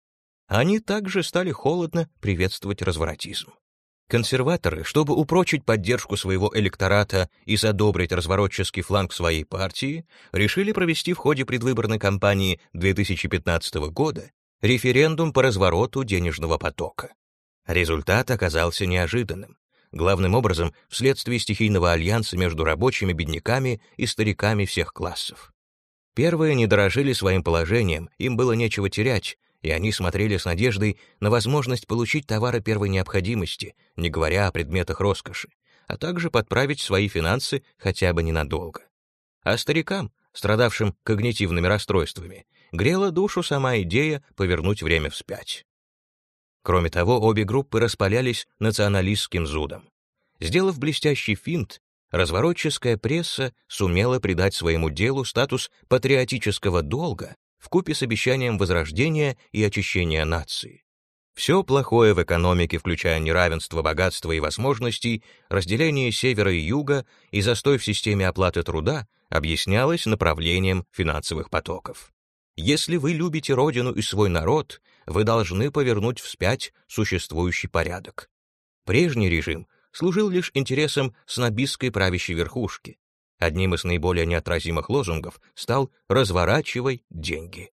они также стали холодно приветствовать разворотизм. Консерваторы, чтобы упрочить поддержку своего электората и задобрить разворотческий фланг своей партии, решили провести в ходе предвыборной кампании 2015 года референдум по развороту денежного потока. Результат оказался неожиданным главным образом вследствие стихийного альянса между рабочими бедняками и стариками всех классов. Первые не дорожили своим положением, им было нечего терять, и они смотрели с надеждой на возможность получить товары первой необходимости, не говоря о предметах роскоши, а также подправить свои финансы хотя бы ненадолго. А старикам, страдавшим когнитивными расстройствами, грела душу сама идея повернуть время вспять. Кроме того, обе группы распалялись националистским зудом. Сделав блестящий финт, разворотческая пресса сумела придать своему делу статус патриотического долга вкупе с обещанием возрождения и очищения нации. Все плохое в экономике, включая неравенство богатства и возможностей, разделение севера и юга и застой в системе оплаты труда, объяснялось направлением финансовых потоков. Если вы любите родину и свой народ, вы должны повернуть вспять существующий порядок. Прежний режим служил лишь интересам снобистской правящей верхушки. Одним из наиболее неотразимых лозунгов стал «разворачивай деньги».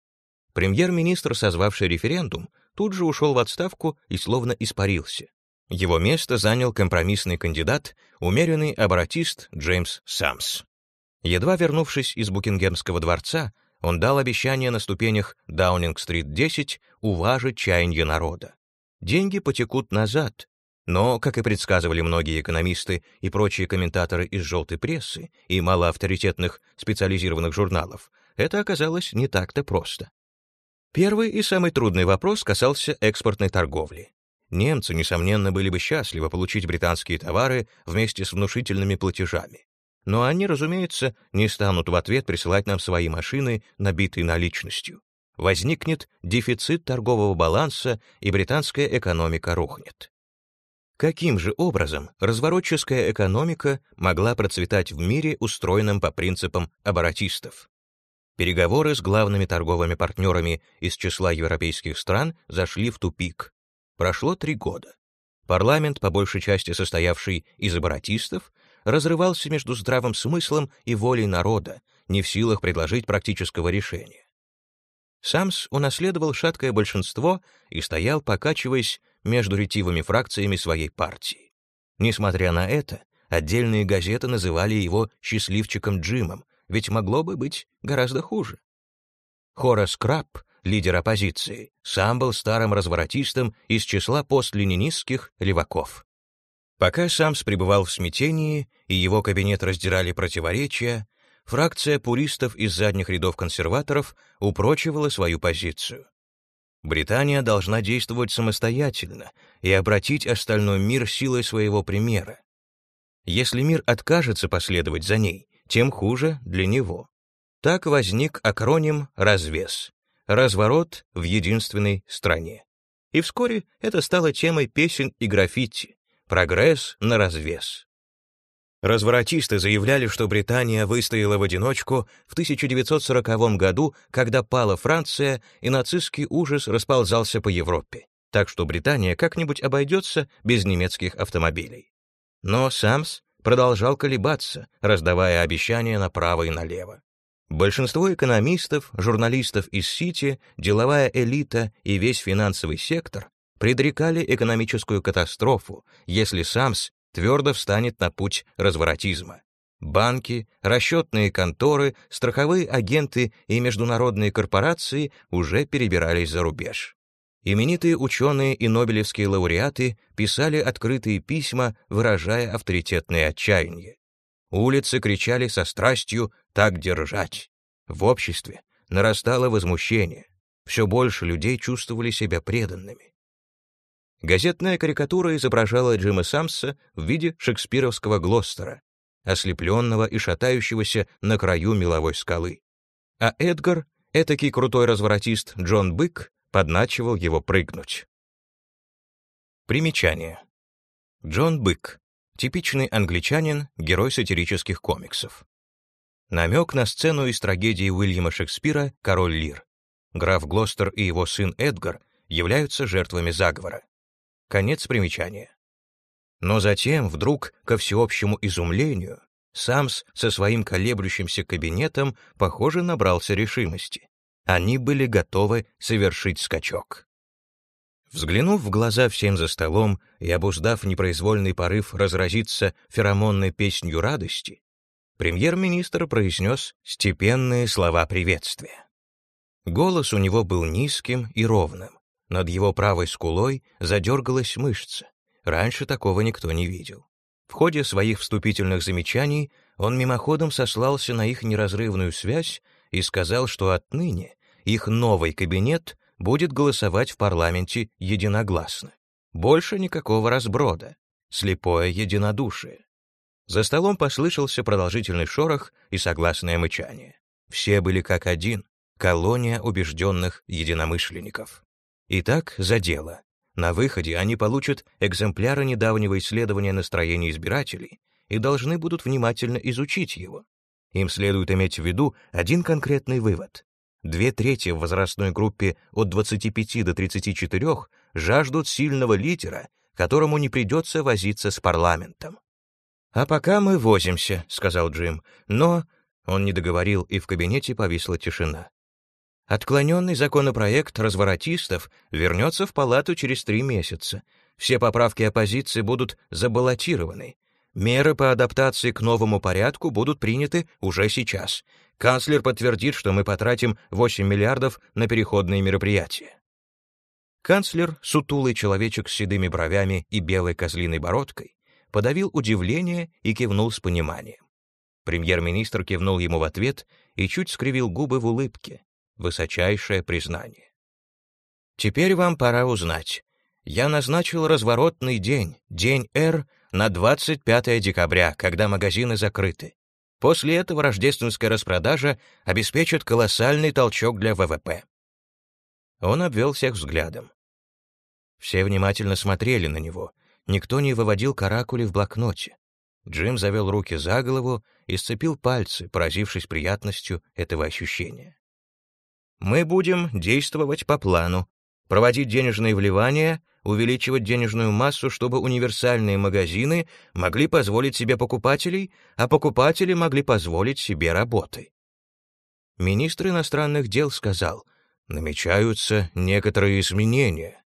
Премьер-министр, созвавший референдум, тут же ушел в отставку и словно испарился. Его место занял компромиссный кандидат, умеренный оборотист Джеймс Самс. Едва вернувшись из Букингемского дворца, он дал обещание на ступенях Даунинг-стрит 10 уважить чаяние народа. Деньги потекут назад, но, как и предсказывали многие экономисты и прочие комментаторы из желтой прессы и малоавторитетных специализированных журналов, это оказалось не так-то просто. Первый и самый трудный вопрос касался экспортной торговли. Немцы, несомненно, были бы счастливы получить британские товары вместе с внушительными платежами. Но они, разумеется, не станут в ответ присылать нам свои машины, набитые наличностью. Возникнет дефицит торгового баланса, и британская экономика рухнет. Каким же образом разворотческая экономика могла процветать в мире, устроенном по принципам оборотистов? Переговоры с главными торговыми партнерами из числа европейских стран зашли в тупик. Прошло три года. Парламент, по большей части состоявший из оборотистов, разрывался между здравым смыслом и волей народа, не в силах предложить практического решения. Самс унаследовал шаткое большинство и стоял, покачиваясь между ретивыми фракциями своей партии. Несмотря на это, отдельные газеты называли его «счастливчиком Джимом», ведь могло бы быть гораздо хуже. Хорас Краб, лидер оппозиции, сам был старым разворотистом из числа постленинистских леваков. Пока Самс пребывал в смятении и его кабинет раздирали противоречия, фракция пуристов из задних рядов консерваторов упрочивала свою позицию. Британия должна действовать самостоятельно и обратить остальной мир силой своего примера. Если мир откажется последовать за ней, тем хуже для него. Так возник акроним «развес» — разворот в единственной стране. И вскоре это стало темой песен и граффити, Прогресс на развес. Разворотисты заявляли, что Британия выстояла в одиночку в 1940 году, когда пала Франция, и нацистский ужас расползался по Европе. Так что Британия как-нибудь обойдется без немецких автомобилей. Но Самс продолжал колебаться, раздавая обещания направо и налево. Большинство экономистов, журналистов из Сити, деловая элита и весь финансовый сектор предрекали экономическую катастрофу, если САМС твердо встанет на путь разворотизма. Банки, расчетные конторы, страховые агенты и международные корпорации уже перебирались за рубеж. Именитые ученые и нобелевские лауреаты писали открытые письма, выражая авторитетное отчаяние. Улицы кричали со страстью «так держать». В обществе нарастало возмущение. Все больше людей чувствовали себя преданными. Газетная карикатура изображала Джима Самса в виде шекспировского Глостера, ослепленного и шатающегося на краю меловой скалы. А Эдгар, этакий крутой разворотист Джон Бык, подначивал его прыгнуть. Примечание. Джон Бык, Типичный англичанин, герой сатирических комиксов. Намек на сцену из трагедии Уильяма Шекспира «Король Лир». Граф Глостер и его сын Эдгар являются жертвами заговора. Конец примечания. Но затем, вдруг, ко всеобщему изумлению, Самс со своим колеблющимся кабинетом, похоже, набрался решимости. Они были готовы совершить скачок. Взглянув в глаза всем за столом и обуздав непроизвольный порыв разразиться феромонной песнью радости, премьер-министр произнес степенные слова приветствия. Голос у него был низким и ровным. Над его правой скулой задергалась мышца. Раньше такого никто не видел. В ходе своих вступительных замечаний он мимоходом сослался на их неразрывную связь и сказал, что отныне их новый кабинет будет голосовать в парламенте единогласно. Больше никакого разброда, слепое единодушие. За столом послышался продолжительный шорох и согласное мычание. Все были как один, колония убежденных единомышленников. Итак, за дело. На выходе они получат экземпляры недавнего исследования настроения избирателей и должны будут внимательно изучить его. Им следует иметь в виду один конкретный вывод. Две трети в возрастной группе от 25 до 34 жаждут сильного лидера, которому не придется возиться с парламентом. «А пока мы возимся», — сказал Джим, — «но...» Он не договорил, и в кабинете повисла тишина. Отклоненный законопроект разворотистов вернется в палату через три месяца. Все поправки оппозиции будут забаллотированы. Меры по адаптации к новому порядку будут приняты уже сейчас. Канцлер подтвердит, что мы потратим 8 миллиардов на переходные мероприятия. Канцлер, сутулый человечек с седыми бровями и белой козлиной бородкой, подавил удивление и кивнул с пониманием. Премьер-министр кивнул ему в ответ и чуть скривил губы в улыбке, высочайшее признание. Теперь вам пора узнать. Я назначил разворотный день, день Р, на 25 декабря, когда магазины закрыты. После этого рождественская распродажа обеспечит колоссальный толчок для ВВП. Он обвел всех взглядом. Все внимательно смотрели на него. Никто не выводил каракули в блокноте. Джим завел руки за голову и сцепил пальцы, поразившись приятностью этого ощущения. Мы будем действовать по плану, проводить денежные вливания, увеличивать денежную массу, чтобы универсальные магазины могли позволить себе покупателей, а покупатели могли позволить себе работы. Министр иностранных дел сказал, намечаются некоторые изменения.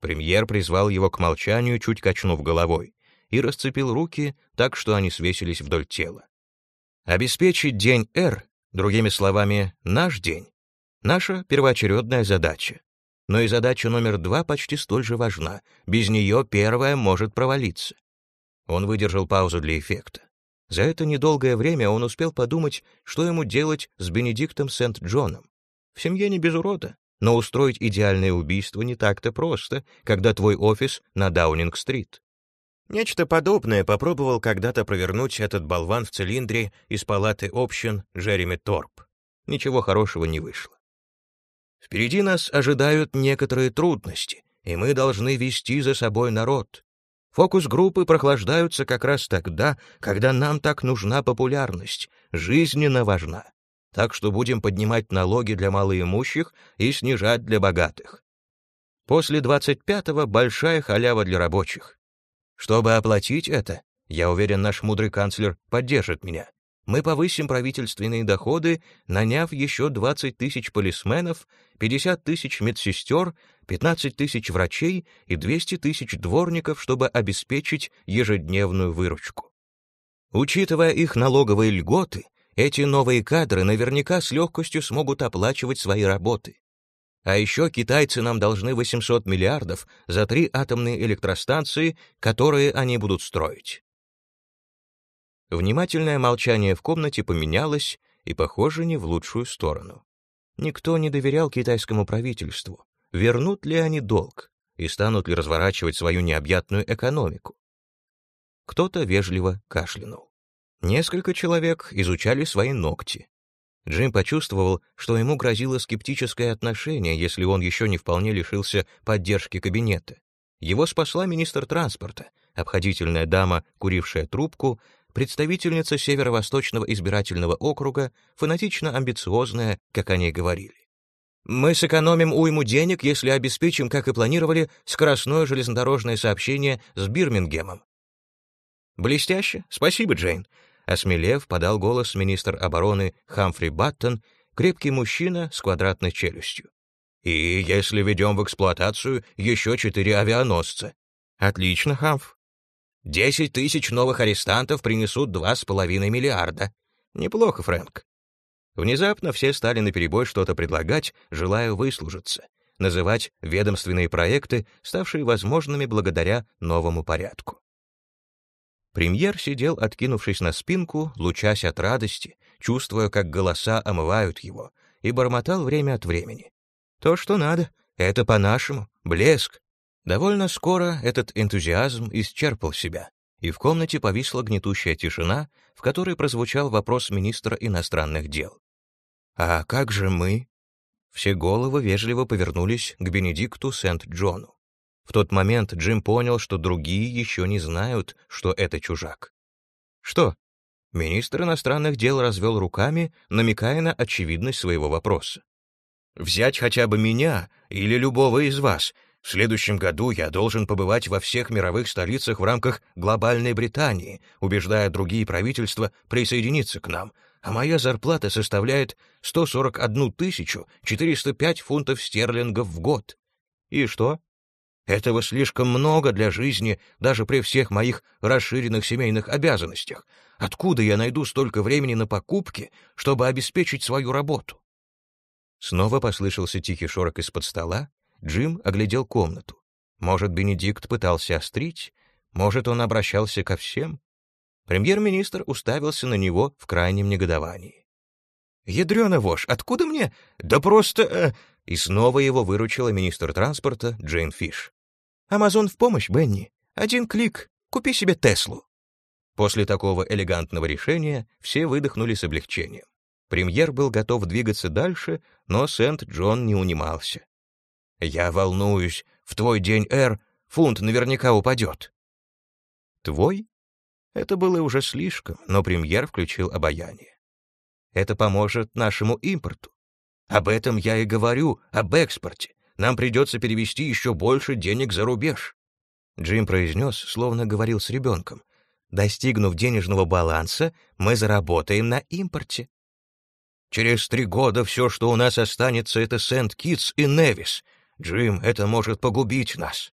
Премьер призвал его к молчанию, чуть качнув головой, и расцепил руки так, что они свесились вдоль тела. Обеспечить день Р, другими словами, наш день, Наша первоочередная задача. Но и задача номер два почти столь же важна. Без нее первая может провалиться. Он выдержал паузу для эффекта. За это недолгое время он успел подумать, что ему делать с Бенедиктом Сент-Джоном. В семье не без урода, но устроить идеальное убийство не так-то просто, когда твой офис на Даунинг-стрит. Нечто подобное попробовал когда-то провернуть этот болван в цилиндре из палаты общин Джереми Торп. Ничего хорошего не вышло. Впереди нас ожидают некоторые трудности, и мы должны вести за собой народ. Фокус-группы прохлаждаются как раз тогда, когда нам так нужна популярность, жизненно важна. Так что будем поднимать налоги для малоимущих и снижать для богатых. После 25-го большая халява для рабочих. Чтобы оплатить это, я уверен, наш мудрый канцлер поддержит меня, мы повысим правительственные доходы, наняв еще 20 тысяч полисменов, 50 тысяч медсестер, 15 тысяч врачей и 200 тысяч дворников, чтобы обеспечить ежедневную выручку. Учитывая их налоговые льготы, эти новые кадры наверняка с легкостью смогут оплачивать свои работы. А еще китайцы нам должны 800 миллиардов за три атомные электростанции, которые они будут строить. Внимательное молчание в комнате поменялось, и, похоже, не в лучшую сторону. Никто не доверял китайскому правительству. Вернут ли они долг и станут ли разворачивать свою необъятную экономику? Кто-то вежливо кашлянул. Несколько человек изучали свои ногти. Джим почувствовал, что ему грозило скептическое отношение, если он еще не вполне лишился поддержки кабинета. Его спасла министр транспорта, обходительная дама, курившая трубку, представительница Северо-Восточного избирательного округа, фанатично амбициозная, как они говорили. Мы сэкономим уйму денег, если обеспечим, как и планировали, скоростное железнодорожное сообщение с Бирмингемом. Блестяще. Спасибо, Джейн. Осмелев, подал голос министр обороны Хамфри Баттон, крепкий мужчина с квадратной челюстью. И если ведем в эксплуатацию еще четыре авианосца. Отлично, Хамф. Десять тысяч новых арестантов принесут два с половиной миллиарда. Неплохо, Фрэнк. Внезапно все стали наперебой что-то предлагать, желая выслужиться, называть ведомственные проекты, ставшие возможными благодаря новому порядку. Премьер сидел, откинувшись на спинку, лучась от радости, чувствуя, как голоса омывают его, и бормотал время от времени. «То, что надо, это по-нашему, блеск». Довольно скоро этот энтузиазм исчерпал себя, и в комнате повисла гнетущая тишина, в которой прозвучал вопрос министра иностранных дел. «А как же мы?» Все головы вежливо повернулись к Бенедикту Сент-Джону. В тот момент Джим понял, что другие еще не знают, что это чужак. «Что?» Министр иностранных дел развел руками, намекая на очевидность своего вопроса. «Взять хотя бы меня или любого из вас. В следующем году я должен побывать во всех мировых столицах в рамках глобальной Британии, убеждая другие правительства присоединиться к нам, а моя зарплата составляет 141 405 фунтов стерлингов в год. И что? Этого слишком много для жизни даже при всех моих расширенных семейных обязанностях. Откуда я найду столько времени на покупки, чтобы обеспечить свою работу? Снова послышался тихий шорох из-под стола. Джим оглядел комнату. Может, Бенедикт пытался острить? Может, он обращался ко всем? Премьер-министр уставился на него в крайнем негодовании. «Ядрёна вошь, откуда мне? Да просто...» э... И снова его выручила министр транспорта Джейн Фиш. Амазон в помощь, Бенни. Один клик. Купи себе Теслу. После такого элегантного решения все выдохнули с облегчением. Премьер был готов двигаться дальше, но Сент-Джон не унимался. «Я волнуюсь. В твой день, Эр, фунт наверняка упадет». «Твой?» Это было уже слишком, но премьер включил обаяние. «Это поможет нашему импорту. Об этом я и говорю, об экспорте нам придется перевести еще больше денег за рубеж». Джим произнес, словно говорил с ребенком. «Достигнув денежного баланса, мы заработаем на импорте». «Через три года все, что у нас останется, это Сент-Китс и Невис. Джим, это может погубить нас».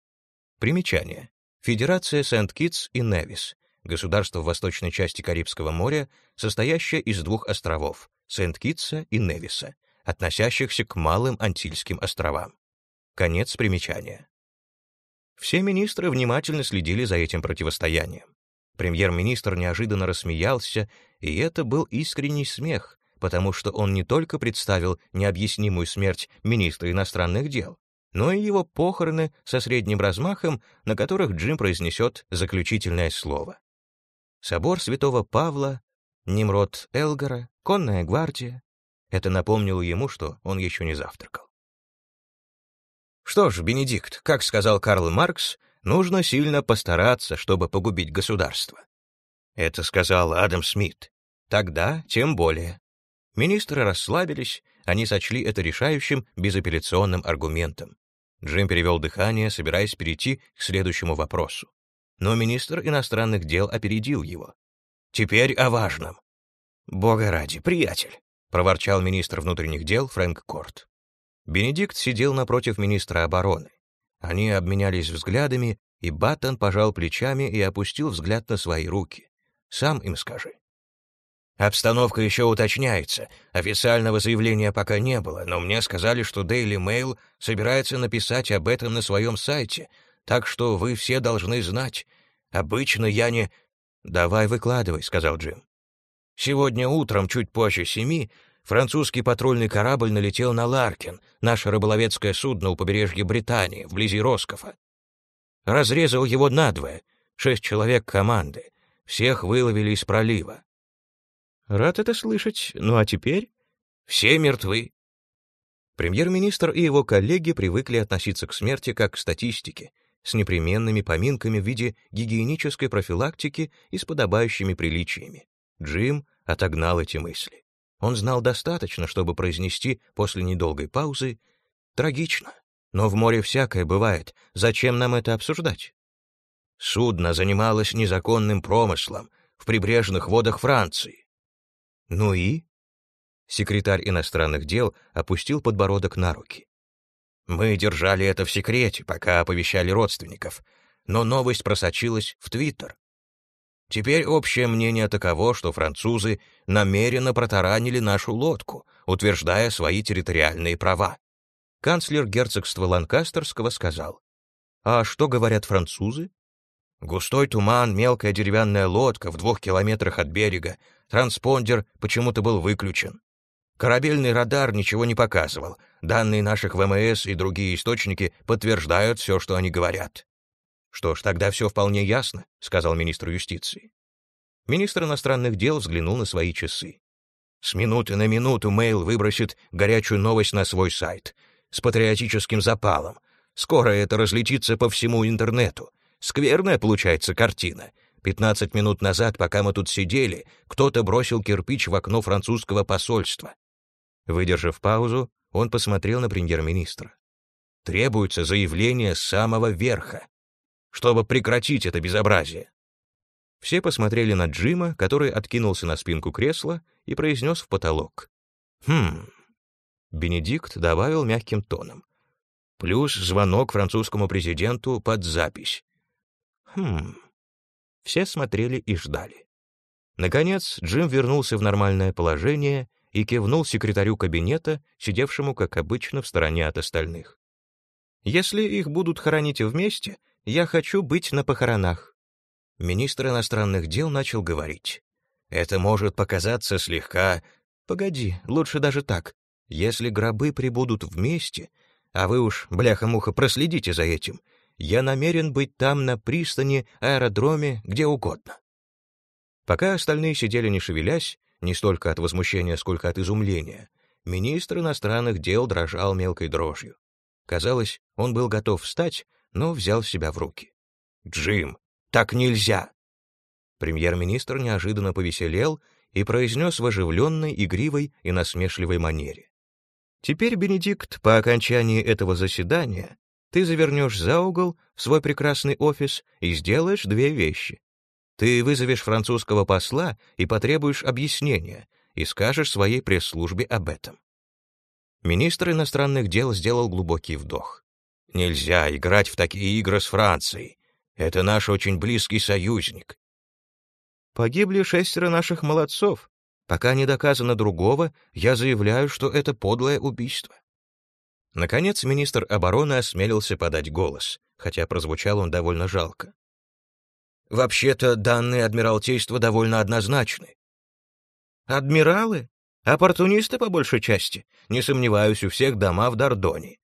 Примечание. Федерация Сент-Китс и Невис. Государство в восточной части Карибского моря, состоящее из двух островов — Сент-Китса и Невиса, относящихся к Малым Антильским островам. Конец примечания. Все министры внимательно следили за этим противостоянием. Премьер-министр неожиданно рассмеялся, и это был искренний смех, потому что он не только представил необъяснимую смерть министра иностранных дел, но и его похороны со средним размахом, на которых Джим произнесет заключительное слово. Собор святого Павла, Немрод Элгара, конная гвардия. Это напомнило ему, что он еще не завтракал. Что ж, Бенедикт, как сказал Карл Маркс, нужно сильно постараться, чтобы погубить государство. Это сказал Адам Смит. Тогда тем более. Министры расслабились, они сочли это решающим, безапелляционным аргументом. Джим перевел дыхание, собираясь перейти к следующему вопросу. Но министр иностранных дел опередил его. «Теперь о важном». «Бога ради, приятель», — проворчал министр внутренних дел Фрэнк Корт. Бенедикт сидел напротив министра обороны. Они обменялись взглядами, и Баттон пожал плечами и опустил взгляд на свои руки. «Сам им скажи». Обстановка еще уточняется. Официального заявления пока не было, но мне сказали, что Daily Mail собирается написать об этом на своем сайте, так что вы все должны знать. Обычно я не... «Давай выкладывай», — сказал Джим. Сегодня утром, чуть позже семи, Французский патрульный корабль налетел на Ларкин, наше рыболовецкое судно у побережья Британии, вблизи Роскофа. Разрезал его надвое, шесть человек команды. Всех выловили из пролива. Рад это слышать. Ну а теперь? Все мертвы. Премьер-министр и его коллеги привыкли относиться к смерти как к статистике, с непременными поминками в виде гигиенической профилактики и с подобающими приличиями. Джим отогнал эти мысли. Он знал достаточно, чтобы произнести после недолгой паузы «Трагично, но в море всякое бывает, зачем нам это обсуждать?» Судно занималось незаконным промыслом в прибрежных водах Франции. Ну и? Секретарь иностранных дел опустил подбородок на руки. Мы держали это в секрете, пока оповещали родственников, но новость просочилась в Твиттер. Теперь общее мнение таково, что французы намеренно протаранили нашу лодку, утверждая свои территориальные права. Канцлер герцогства Ланкастерского сказал, «А что говорят французы?» Густой туман, мелкая деревянная лодка в двух километрах от берега, транспондер почему-то был выключен. Корабельный радар ничего не показывал. Данные наших ВМС и другие источники подтверждают все, что они говорят. «Что ж, тогда все вполне ясно», — сказал министр юстиции. Министр иностранных дел взглянул на свои часы. С минуты на минуту Мейл выбросит горячую новость на свой сайт. С патриотическим запалом. Скоро это разлетится по всему интернету. Скверная получается картина. Пятнадцать минут назад, пока мы тут сидели, кто-то бросил кирпич в окно французского посольства. Выдержав паузу, он посмотрел на премьер-министра. «Требуется заявление самого верха, чтобы прекратить это безобразие». Все посмотрели на Джима, который откинулся на спинку кресла и произнес в потолок. «Хм...» Бенедикт добавил мягким тоном. «Плюс звонок французскому президенту под запись». «Хм...» Все смотрели и ждали. Наконец, Джим вернулся в нормальное положение и кивнул секретарю кабинета, сидевшему, как обычно, в стороне от остальных. «Если их будут хоронить вместе, я хочу быть на похоронах». Министр иностранных дел начал говорить. «Это может показаться слегка...» «Погоди, лучше даже так. Если гробы прибудут вместе, а вы уж, бляха-муха, проследите за этим, я намерен быть там, на пристани, аэродроме, где угодно». Пока остальные сидели не шевелясь, не столько от возмущения, сколько от изумления, министр иностранных дел дрожал мелкой дрожью. Казалось, он был готов встать, но взял себя в руки. «Джим, так нельзя!» Премьер-министр неожиданно повеселел и произнес в оживленной, игривой и насмешливой манере. «Теперь, Бенедикт, по окончании этого заседания ты завернешь за угол в свой прекрасный офис и сделаешь две вещи. Ты вызовешь французского посла и потребуешь объяснения, и скажешь своей пресс-службе об этом. Министр иностранных дел сделал глубокий вдох. Нельзя играть в такие игры с Францией. Это наш очень близкий союзник. Погибли шестеро наших молодцов. Пока не доказано другого, я заявляю, что это подлое убийство. Наконец министр обороны осмелился подать голос, хотя прозвучал он довольно жалко. Вообще-то данные Адмиралтейства довольно однозначны. Адмиралы? Оппортунисты по большей части. Не сомневаюсь, у всех дома в Дордоне.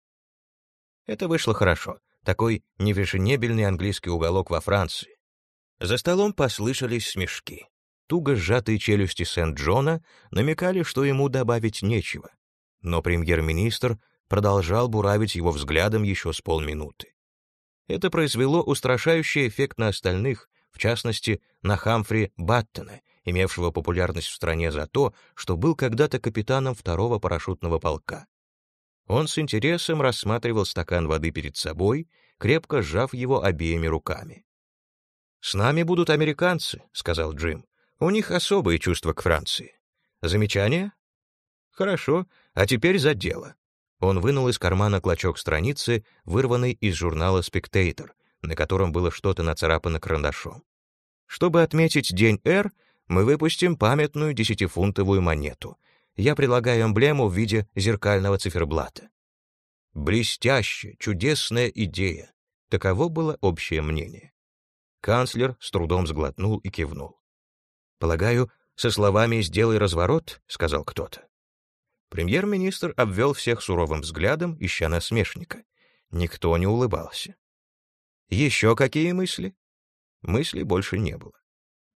Это вышло хорошо. Такой невеженебельный английский уголок во Франции. За столом послышались смешки. Туго сжатые челюсти Сент-Джона намекали, что ему добавить нечего. Но премьер-министр продолжал буравить его взглядом еще с полминуты. Это произвело устрашающий эффект на остальных, в частности, на Хамфри Баттона, имевшего популярность в стране за то, что был когда-то капитаном второго парашютного полка. Он с интересом рассматривал стакан воды перед собой, крепко сжав его обеими руками. «С нами будут американцы», — сказал Джим. «У них особые чувства к Франции. Замечание?» «Хорошо, а теперь за дело». Он вынул из кармана клочок страницы, вырванный из журнала «Спектейтор», на котором было что-то нацарапано карандашом. Чтобы отметить День Р, мы выпустим памятную десятифунтовую монету. Я предлагаю эмблему в виде зеркального циферблата. Блестящая, чудесная идея. Таково было общее мнение. Канцлер с трудом сглотнул и кивнул. «Полагаю, со словами «сделай разворот», — сказал кто-то. Премьер-министр обвел всех суровым взглядом, ища насмешника. Никто не улыбался. Еще какие мысли? Мыслей больше не было.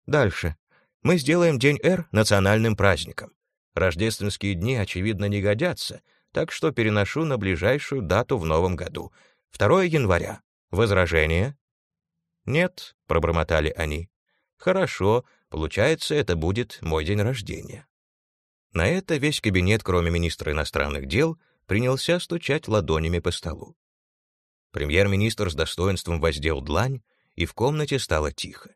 Дальше. Мы сделаем День Р национальным праздником. Рождественские дни, очевидно, не годятся, так что переношу на ближайшую дату в новом году. 2 января. Возражения? Нет, пробормотали они. Хорошо, получается, это будет мой день рождения. На это весь кабинет, кроме министра иностранных дел, принялся стучать ладонями по столу. Премьер-министр с достоинством воздел длань, и в комнате стало тихо.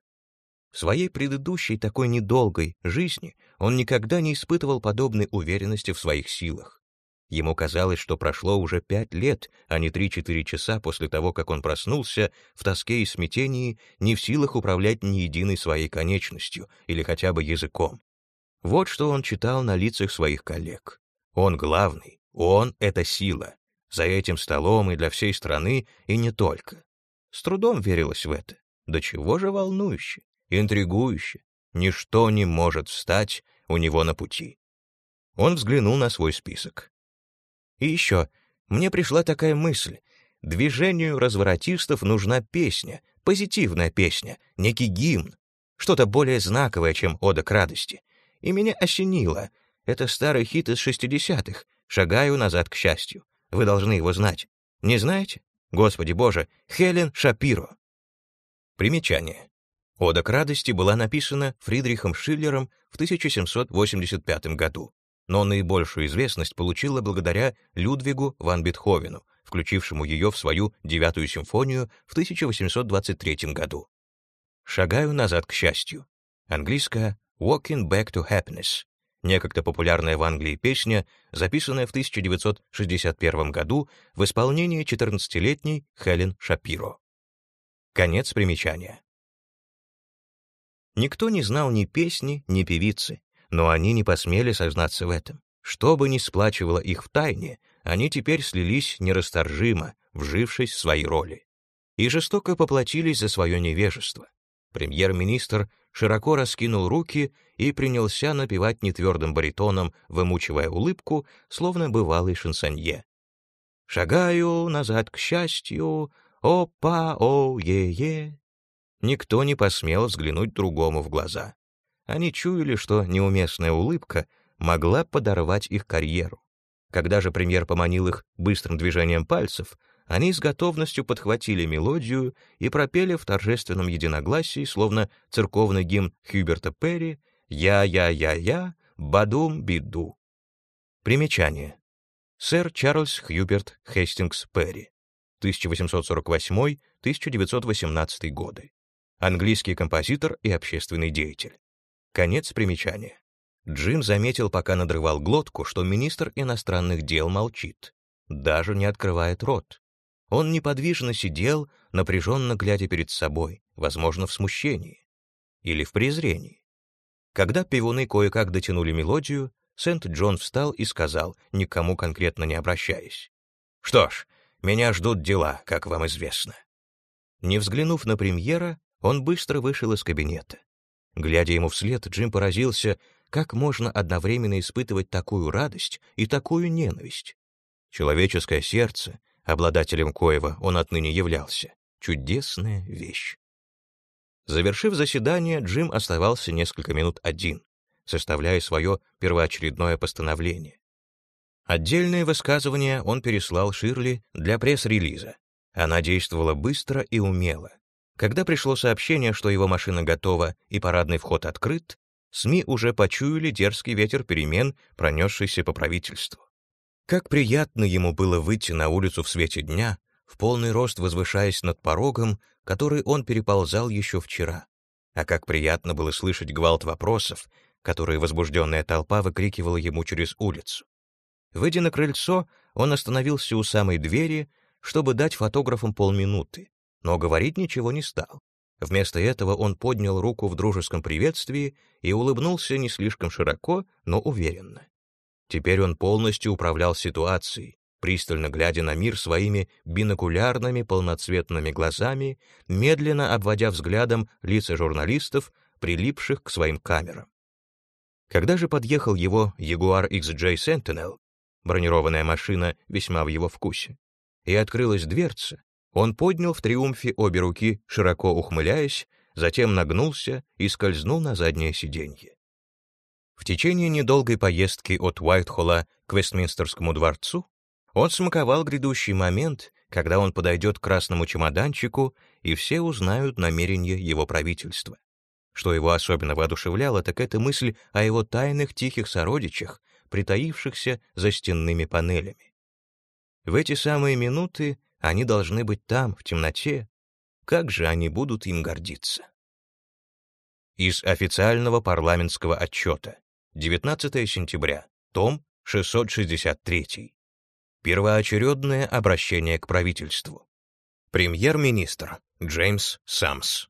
В своей предыдущей такой недолгой жизни он никогда не испытывал подобной уверенности в своих силах. Ему казалось, что прошло уже пять лет, а не три-четыре часа после того, как он проснулся в тоске и смятении, не в силах управлять ни единой своей конечностью или хотя бы языком. Вот что он читал на лицах своих коллег. Он главный, он — это сила. За этим столом и для всей страны, и не только. С трудом верилось в это. Да чего же волнующе, интригующе. Ничто не может встать у него на пути. Он взглянул на свой список. И еще, мне пришла такая мысль. Движению разворотистов нужна песня, позитивная песня, некий гимн, что-то более знаковое, чем ода к радости. И меня осенило. Это старый хит из шестидесятых. «Шагаю назад к счастью». Вы должны его знать. Не знаете? Господи Боже, Хелен Шапиро. Примечание. Ода к радости была написана Фридрихом Шиллером в 1785 году но наибольшую известность получила благодаря Людвигу ван Бетховену, включившему ее в свою девятую симфонию в 1823 году. «Шагаю назад к счастью». Английская «Walking Back to Happiness», некогда популярная в Англии песня, записанная в 1961 году в исполнении 14-летней Хелен Шапиро. Конец примечания. Никто не знал ни песни, ни певицы, но они не посмели сознаться в этом. Что бы ни сплачивало их в тайне, они теперь слились нерасторжимо, вжившись в свои роли. И жестоко поплатились за свое невежество. Премьер-министр широко раскинул руки и принялся напевать нетвердым баритоном, вымучивая улыбку, словно бывалый шансонье. «Шагаю назад к счастью, опа, о-е-е». Никто не посмел взглянуть другому в глаза. Они чуяли, что неуместная улыбка могла подорвать их карьеру. Когда же премьер поманил их быстрым движением пальцев, они с готовностью подхватили мелодию и пропели в торжественном единогласии, словно церковный гимн Хьюберта Перри «Я-я-я-я, бадум-биду». Примечание. Сэр Чарльз Хьюберт Хестингс Перри, 1848-1918 годы. Английский композитор и общественный деятель. Конец примечания. Джим заметил, пока надрывал глотку, что министр иностранных дел молчит, даже не открывает рот. Он неподвижно сидел, напряженно глядя перед собой, возможно, в смущении или в презрении. Когда пивуны кое-как дотянули мелодию, Сент-Джон встал и сказал, никому конкретно не обращаясь. «Что ж, меня ждут дела, как вам известно». Не взглянув на премьера, он быстро вышел из кабинета. Глядя ему вслед, Джим поразился, как можно одновременно испытывать такую радость и такую ненависть. Человеческое сердце, обладателем коего он отныне являлся, чудесная вещь. Завершив заседание, Джим оставался несколько минут один, составляя свое первоочередное постановление. Отдельные высказывания он переслал Ширли для пресс-релиза. Она действовала быстро и умело, когда пришло сообщение, что его машина готова и парадный вход открыт, СМИ уже почуяли дерзкий ветер перемен, пронесшийся по правительству. Как приятно ему было выйти на улицу в свете дня, в полный рост возвышаясь над порогом, который он переползал еще вчера. А как приятно было слышать гвалт вопросов, которые возбужденная толпа выкрикивала ему через улицу. Выйдя на крыльцо, он остановился у самой двери, чтобы дать фотографам полминуты, но говорить ничего не стал. Вместо этого он поднял руку в дружеском приветствии и улыбнулся не слишком широко, но уверенно. Теперь он полностью управлял ситуацией, пристально глядя на мир своими бинокулярными полноцветными глазами, медленно обводя взглядом лица журналистов, прилипших к своим камерам. Когда же подъехал его Jaguar XJ Sentinel, бронированная машина весьма в его вкусе, и открылась дверца, он поднял в триумфе обе руки, широко ухмыляясь, затем нагнулся и скользнул на заднее сиденье. В течение недолгой поездки от Уайтхолла к Вестминстерскому дворцу он смаковал грядущий момент, когда он подойдет к красному чемоданчику, и все узнают намерения его правительства. Что его особенно воодушевляло, так это мысль о его тайных тихих сородичах, притаившихся за стенными панелями. В эти самые минуты они должны быть там, в темноте. Как же они будут им гордиться? Из официального парламентского отчета. 19 сентября. Том 663. Первоочередное обращение к правительству. Премьер-министр Джеймс Самс.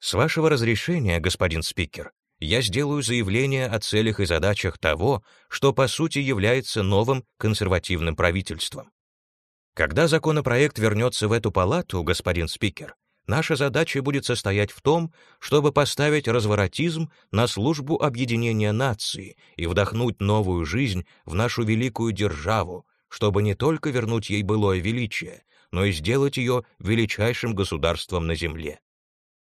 С вашего разрешения, господин спикер, я сделаю заявление о целях и задачах того, что по сути является новым консервативным правительством. Когда законопроект вернется в эту палату, господин спикер, наша задача будет состоять в том, чтобы поставить разворотизм на службу объединения нации и вдохнуть новую жизнь в нашу великую державу, чтобы не только вернуть ей былое величие, но и сделать ее величайшим государством на Земле.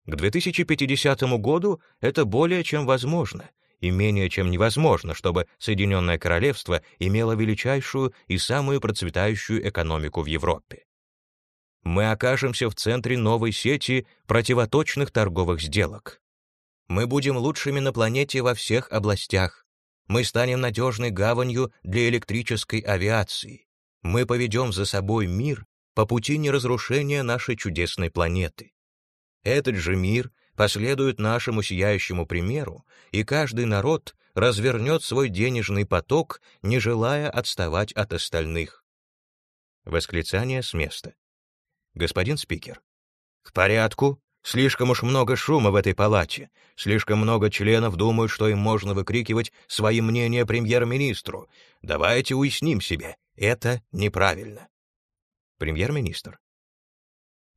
К 2050 году это более чем возможно, и менее чем невозможно, чтобы Соединенное Королевство имело величайшую и самую процветающую экономику в Европе. Мы окажемся в центре новой сети противоточных торговых сделок. Мы будем лучшими на планете во всех областях. Мы станем надежной гаванью для электрической авиации. Мы поведем за собой мир по пути неразрушения нашей чудесной планеты. Этот же мир последует нашему сияющему примеру, и каждый народ развернет свой денежный поток, не желая отставать от остальных. Восклицание с места. Господин спикер. К порядку. Слишком уж много шума в этой палате. Слишком много членов думают, что им можно выкрикивать свои мнения премьер-министру. Давайте уясним себе, это неправильно. Премьер-министр.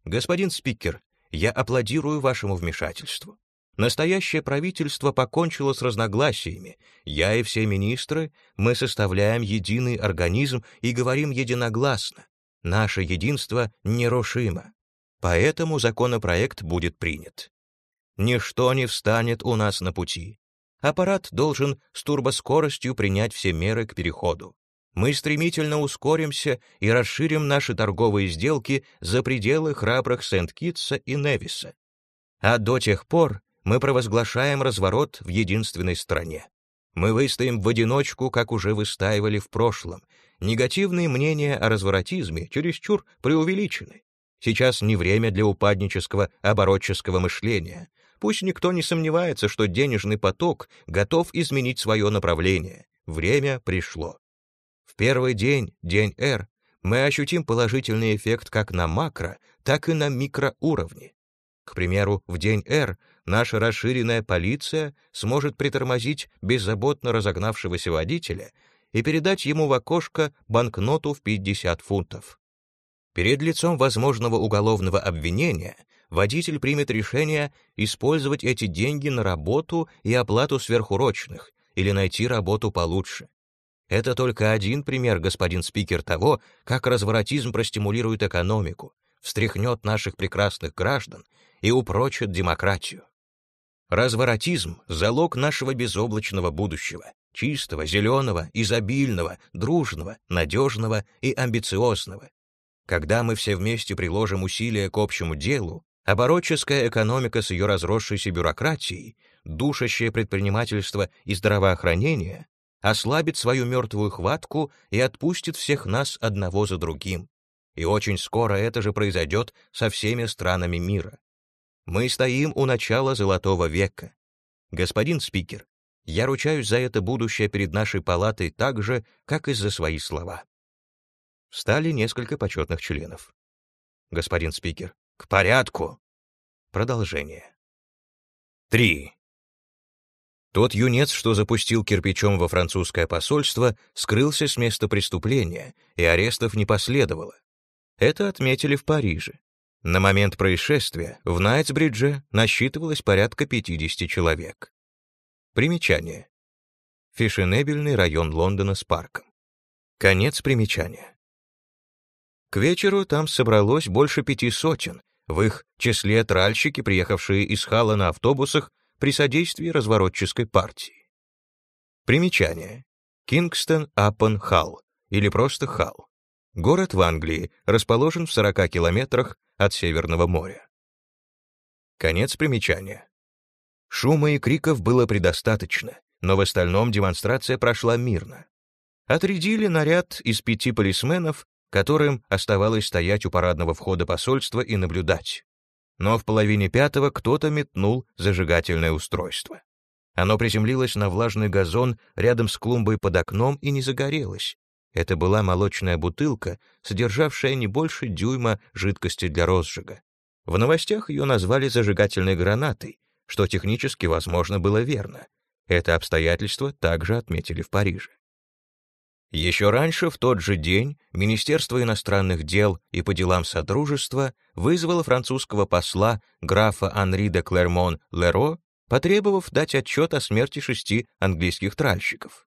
Господин спикер, я аплодирую вашему вмешательству. Настоящее правительство покончило с разногласиями. Я и все министры, мы составляем единый организм и говорим единогласно. Наше единство нерушимо. Поэтому законопроект будет принят. Ничто не встанет у нас на пути. Аппарат должен с турбоскоростью принять все меры к переходу мы стремительно ускоримся и расширим наши торговые сделки за пределы храбрых Сент-Китса и Невиса. А до тех пор мы провозглашаем разворот в единственной стране. Мы выстоим в одиночку, как уже выстаивали в прошлом. Негативные мнения о разворотизме чересчур преувеличены. Сейчас не время для упаднического оборотческого мышления. Пусть никто не сомневается, что денежный поток готов изменить свое направление. Время пришло. В первый день, день R, мы ощутим положительный эффект как на макро, так и на микроуровне. К примеру, в день R наша расширенная полиция сможет притормозить беззаботно разогнавшегося водителя и передать ему в окошко банкноту в 50 фунтов. Перед лицом возможного уголовного обвинения водитель примет решение использовать эти деньги на работу и оплату сверхурочных или найти работу получше. Это только один пример, господин спикер, того, как разворотизм простимулирует экономику, встряхнет наших прекрасных граждан и упрочит демократию. Разворотизм — залог нашего безоблачного будущего, чистого, зеленого, изобильного, дружного, надежного и амбициозного. Когда мы все вместе приложим усилия к общему делу, оборотческая экономика с ее разросшейся бюрократией, душащее предпринимательство и здравоохранение ослабит свою мертвую хватку и отпустит всех нас одного за другим. И очень скоро это же произойдет со всеми странами мира. Мы стоим у начала Золотого века. Господин спикер, я ручаюсь за это будущее перед нашей палатой так же, как и за свои слова. Встали несколько почетных членов. Господин спикер, к порядку. Продолжение. Три. Тот юнец, что запустил кирпичом во французское посольство, скрылся с места преступления, и арестов не последовало. Это отметили в Париже. На момент происшествия в Найтсбридже насчитывалось порядка 50 человек. Примечание. Фешенебельный район Лондона с парком. Конец примечания. К вечеру там собралось больше пяти сотен, в их числе тральщики, приехавшие из Хала на автобусах при содействии разворотческой партии. Примечание. Кингстон Аппен Халл или просто Халл. Город в Англии расположен в 40 километрах от Северного моря. Конец примечания. Шума и криков было предостаточно, но в остальном демонстрация прошла мирно. Отрядили наряд из пяти полисменов, которым оставалось стоять у парадного входа посольства и наблюдать. Но в половине пятого кто-то метнул зажигательное устройство. Оно приземлилось на влажный газон рядом с клумбой под окном и не загорелось. Это была молочная бутылка, содержавшая не больше дюйма жидкости для розжига. В новостях ее назвали зажигательной гранатой, что технически, возможно, было верно. Это обстоятельство также отметили в Париже. Еще раньше, в тот же день, Министерство иностранных дел и по делам Содружества вызвало французского посла графа Анри де Клермон-Леро, потребовав дать отчет о смерти шести английских тральщиков.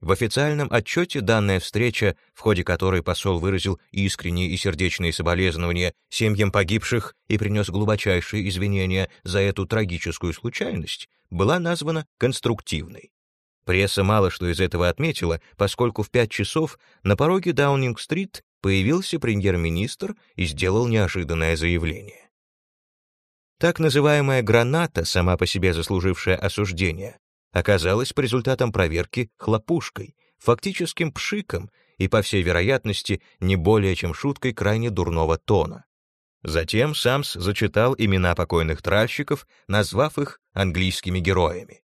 В официальном отчете данная встреча, в ходе которой посол выразил искренние и сердечные соболезнования семьям погибших и принес глубочайшие извинения за эту трагическую случайность, была названа конструктивной. Пресса мало что из этого отметила, поскольку в пять часов на пороге Даунинг-стрит появился премьер-министр и сделал неожиданное заявление. Так называемая граната, сама по себе заслужившая осуждение, оказалась по результатам проверки хлопушкой, фактическим пшиком и, по всей вероятности, не более чем шуткой крайне дурного тона. Затем Самс зачитал имена покойных тральщиков, назвав их английскими героями.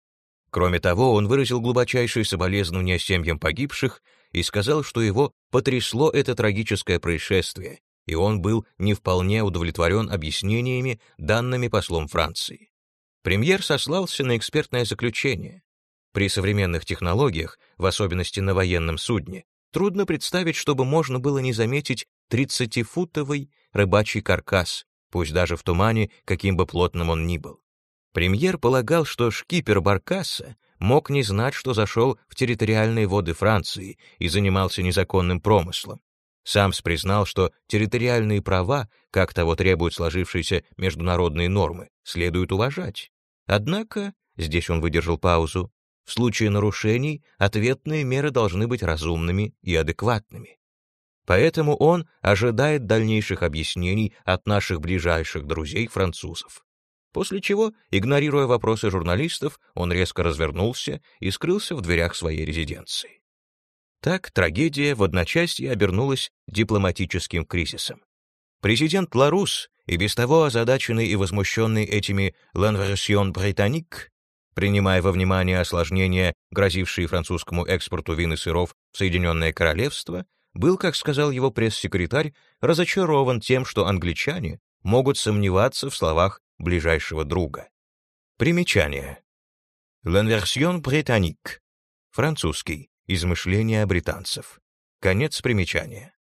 Кроме того, он выразил глубочайшие соболезнования семьям погибших и сказал, что его потрясло это трагическое происшествие, и он был не вполне удовлетворен объяснениями, данными послом Франции. Премьер сослался на экспертное заключение. При современных технологиях, в особенности на военном судне, трудно представить, чтобы можно было не заметить 30-футовый рыбачий каркас, пусть даже в тумане, каким бы плотным он ни был. Премьер полагал, что шкипер Баркаса мог не знать, что зашел в территориальные воды Франции и занимался незаконным промыслом. Самс признал, что территориальные права, как того требуют сложившиеся международные нормы, следует уважать. Однако, здесь он выдержал паузу, в случае нарушений ответные меры должны быть разумными и адекватными. Поэтому он ожидает дальнейших объяснений от наших ближайших друзей-французов. После чего, игнорируя вопросы журналистов, он резко развернулся и скрылся в дверях своей резиденции. Так трагедия в одночасье обернулась дипломатическим кризисом. Президент Ларус, и без того озадаченный и возмущенный этими «l'Inversion britannique», принимая во внимание осложнения, грозившие французскому экспорту вин и сыров в Соединенное Королевство, был, как сказал его пресс-секретарь, разочарован тем, что англичане могут сомневаться в словах ближайшего друга. Примечание. «L'Inversion britannique» — французский, Измышления британцев. Конец примечания.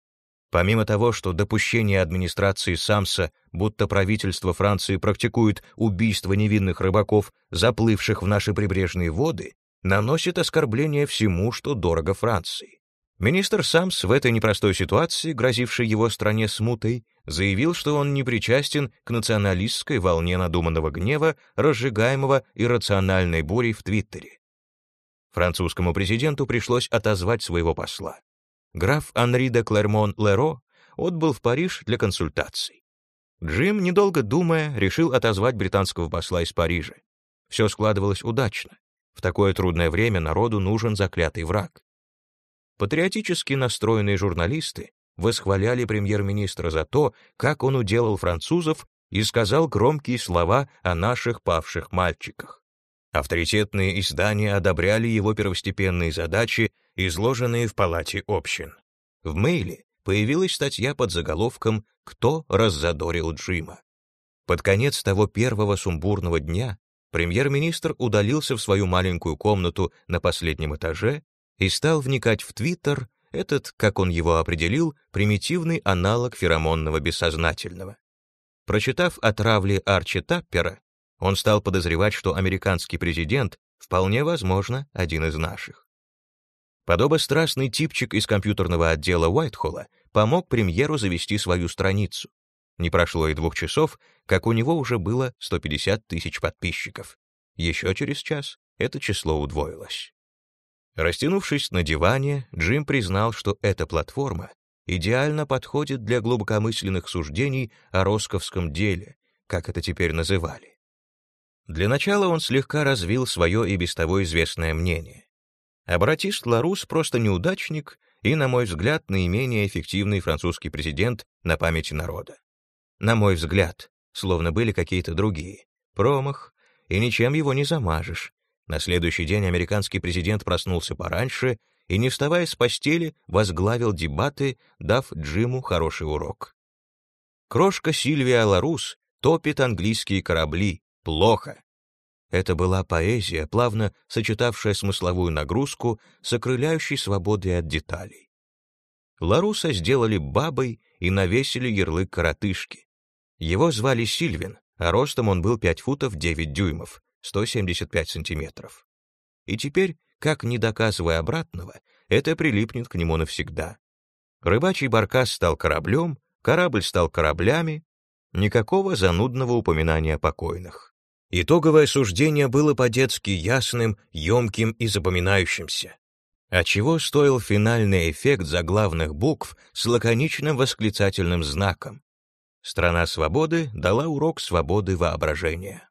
Помимо того, что допущение администрации Самса, будто правительство Франции практикует убийство невинных рыбаков, заплывших в наши прибрежные воды, наносит оскорбление всему, что дорого Франции. Министр Самс в этой непростой ситуации, грозившей его стране смутой, заявил, что он не причастен к националистской волне надуманного гнева, разжигаемого иррациональной бурей в Твиттере. Французскому президенту пришлось отозвать своего посла. Граф Анри де Клермон-Леро отбыл в Париж для консультаций. Джим, недолго думая, решил отозвать британского посла из Парижа. Все складывалось удачно. В такое трудное время народу нужен заклятый враг. Патриотически настроенные журналисты восхваляли премьер-министра за то, как он уделал французов и сказал громкие слова о наших павших мальчиках. Авторитетные издания одобряли его первостепенные задачи, изложенные в Палате общин. В «Мейле» появилась статья под заголовком «Кто раззадорил Джима?». Под конец того первого сумбурного дня премьер-министр удалился в свою маленькую комнату на последнем этаже и стал вникать в Твиттер, этот, как он его определил, примитивный аналог феромонного бессознательного. Прочитав о травле Арчи Таппера, он стал подозревать, что американский президент вполне возможно один из наших. Подобострастный типчик из компьютерного отдела Уайтхолла помог премьеру завести свою страницу. Не прошло и двух часов, как у него уже было 150 тысяч подписчиков. Еще через час это число удвоилось. Растянувшись на диване, Джим признал, что эта платформа идеально подходит для глубокомысленных суждений о росковском деле, как это теперь называли. Для начала он слегка развил свое и без того известное мнение. Абратист Ларус просто неудачник и, на мой взгляд, наименее эффективный французский президент на памяти народа. На мой взгляд, словно были какие-то другие. Промах, и ничем его не замажешь. На следующий день американский президент проснулся пораньше и, не вставая с постели, возглавил дебаты, дав Джиму хороший урок. Крошка Сильвия Ларус топит английские корабли. Плохо. Это была поэзия, плавно сочетавшая смысловую нагрузку с окрыляющей свободой от деталей. Ларуса сделали бабой и навесили ярлык коротышки. Его звали Сильвин, а ростом он был 5 футов 9 дюймов, 175 сантиметров. И теперь, как не доказывая обратного, это прилипнет к нему навсегда. Рыбачий баркас стал кораблем, корабль стал кораблями, никакого занудного упоминания о покойных. Итоговое суждение было по-детски ясным, емким и запоминающимся. А чего стоил финальный эффект заглавных букв с лаконичным восклицательным знаком? Страна свободы дала урок свободы воображения.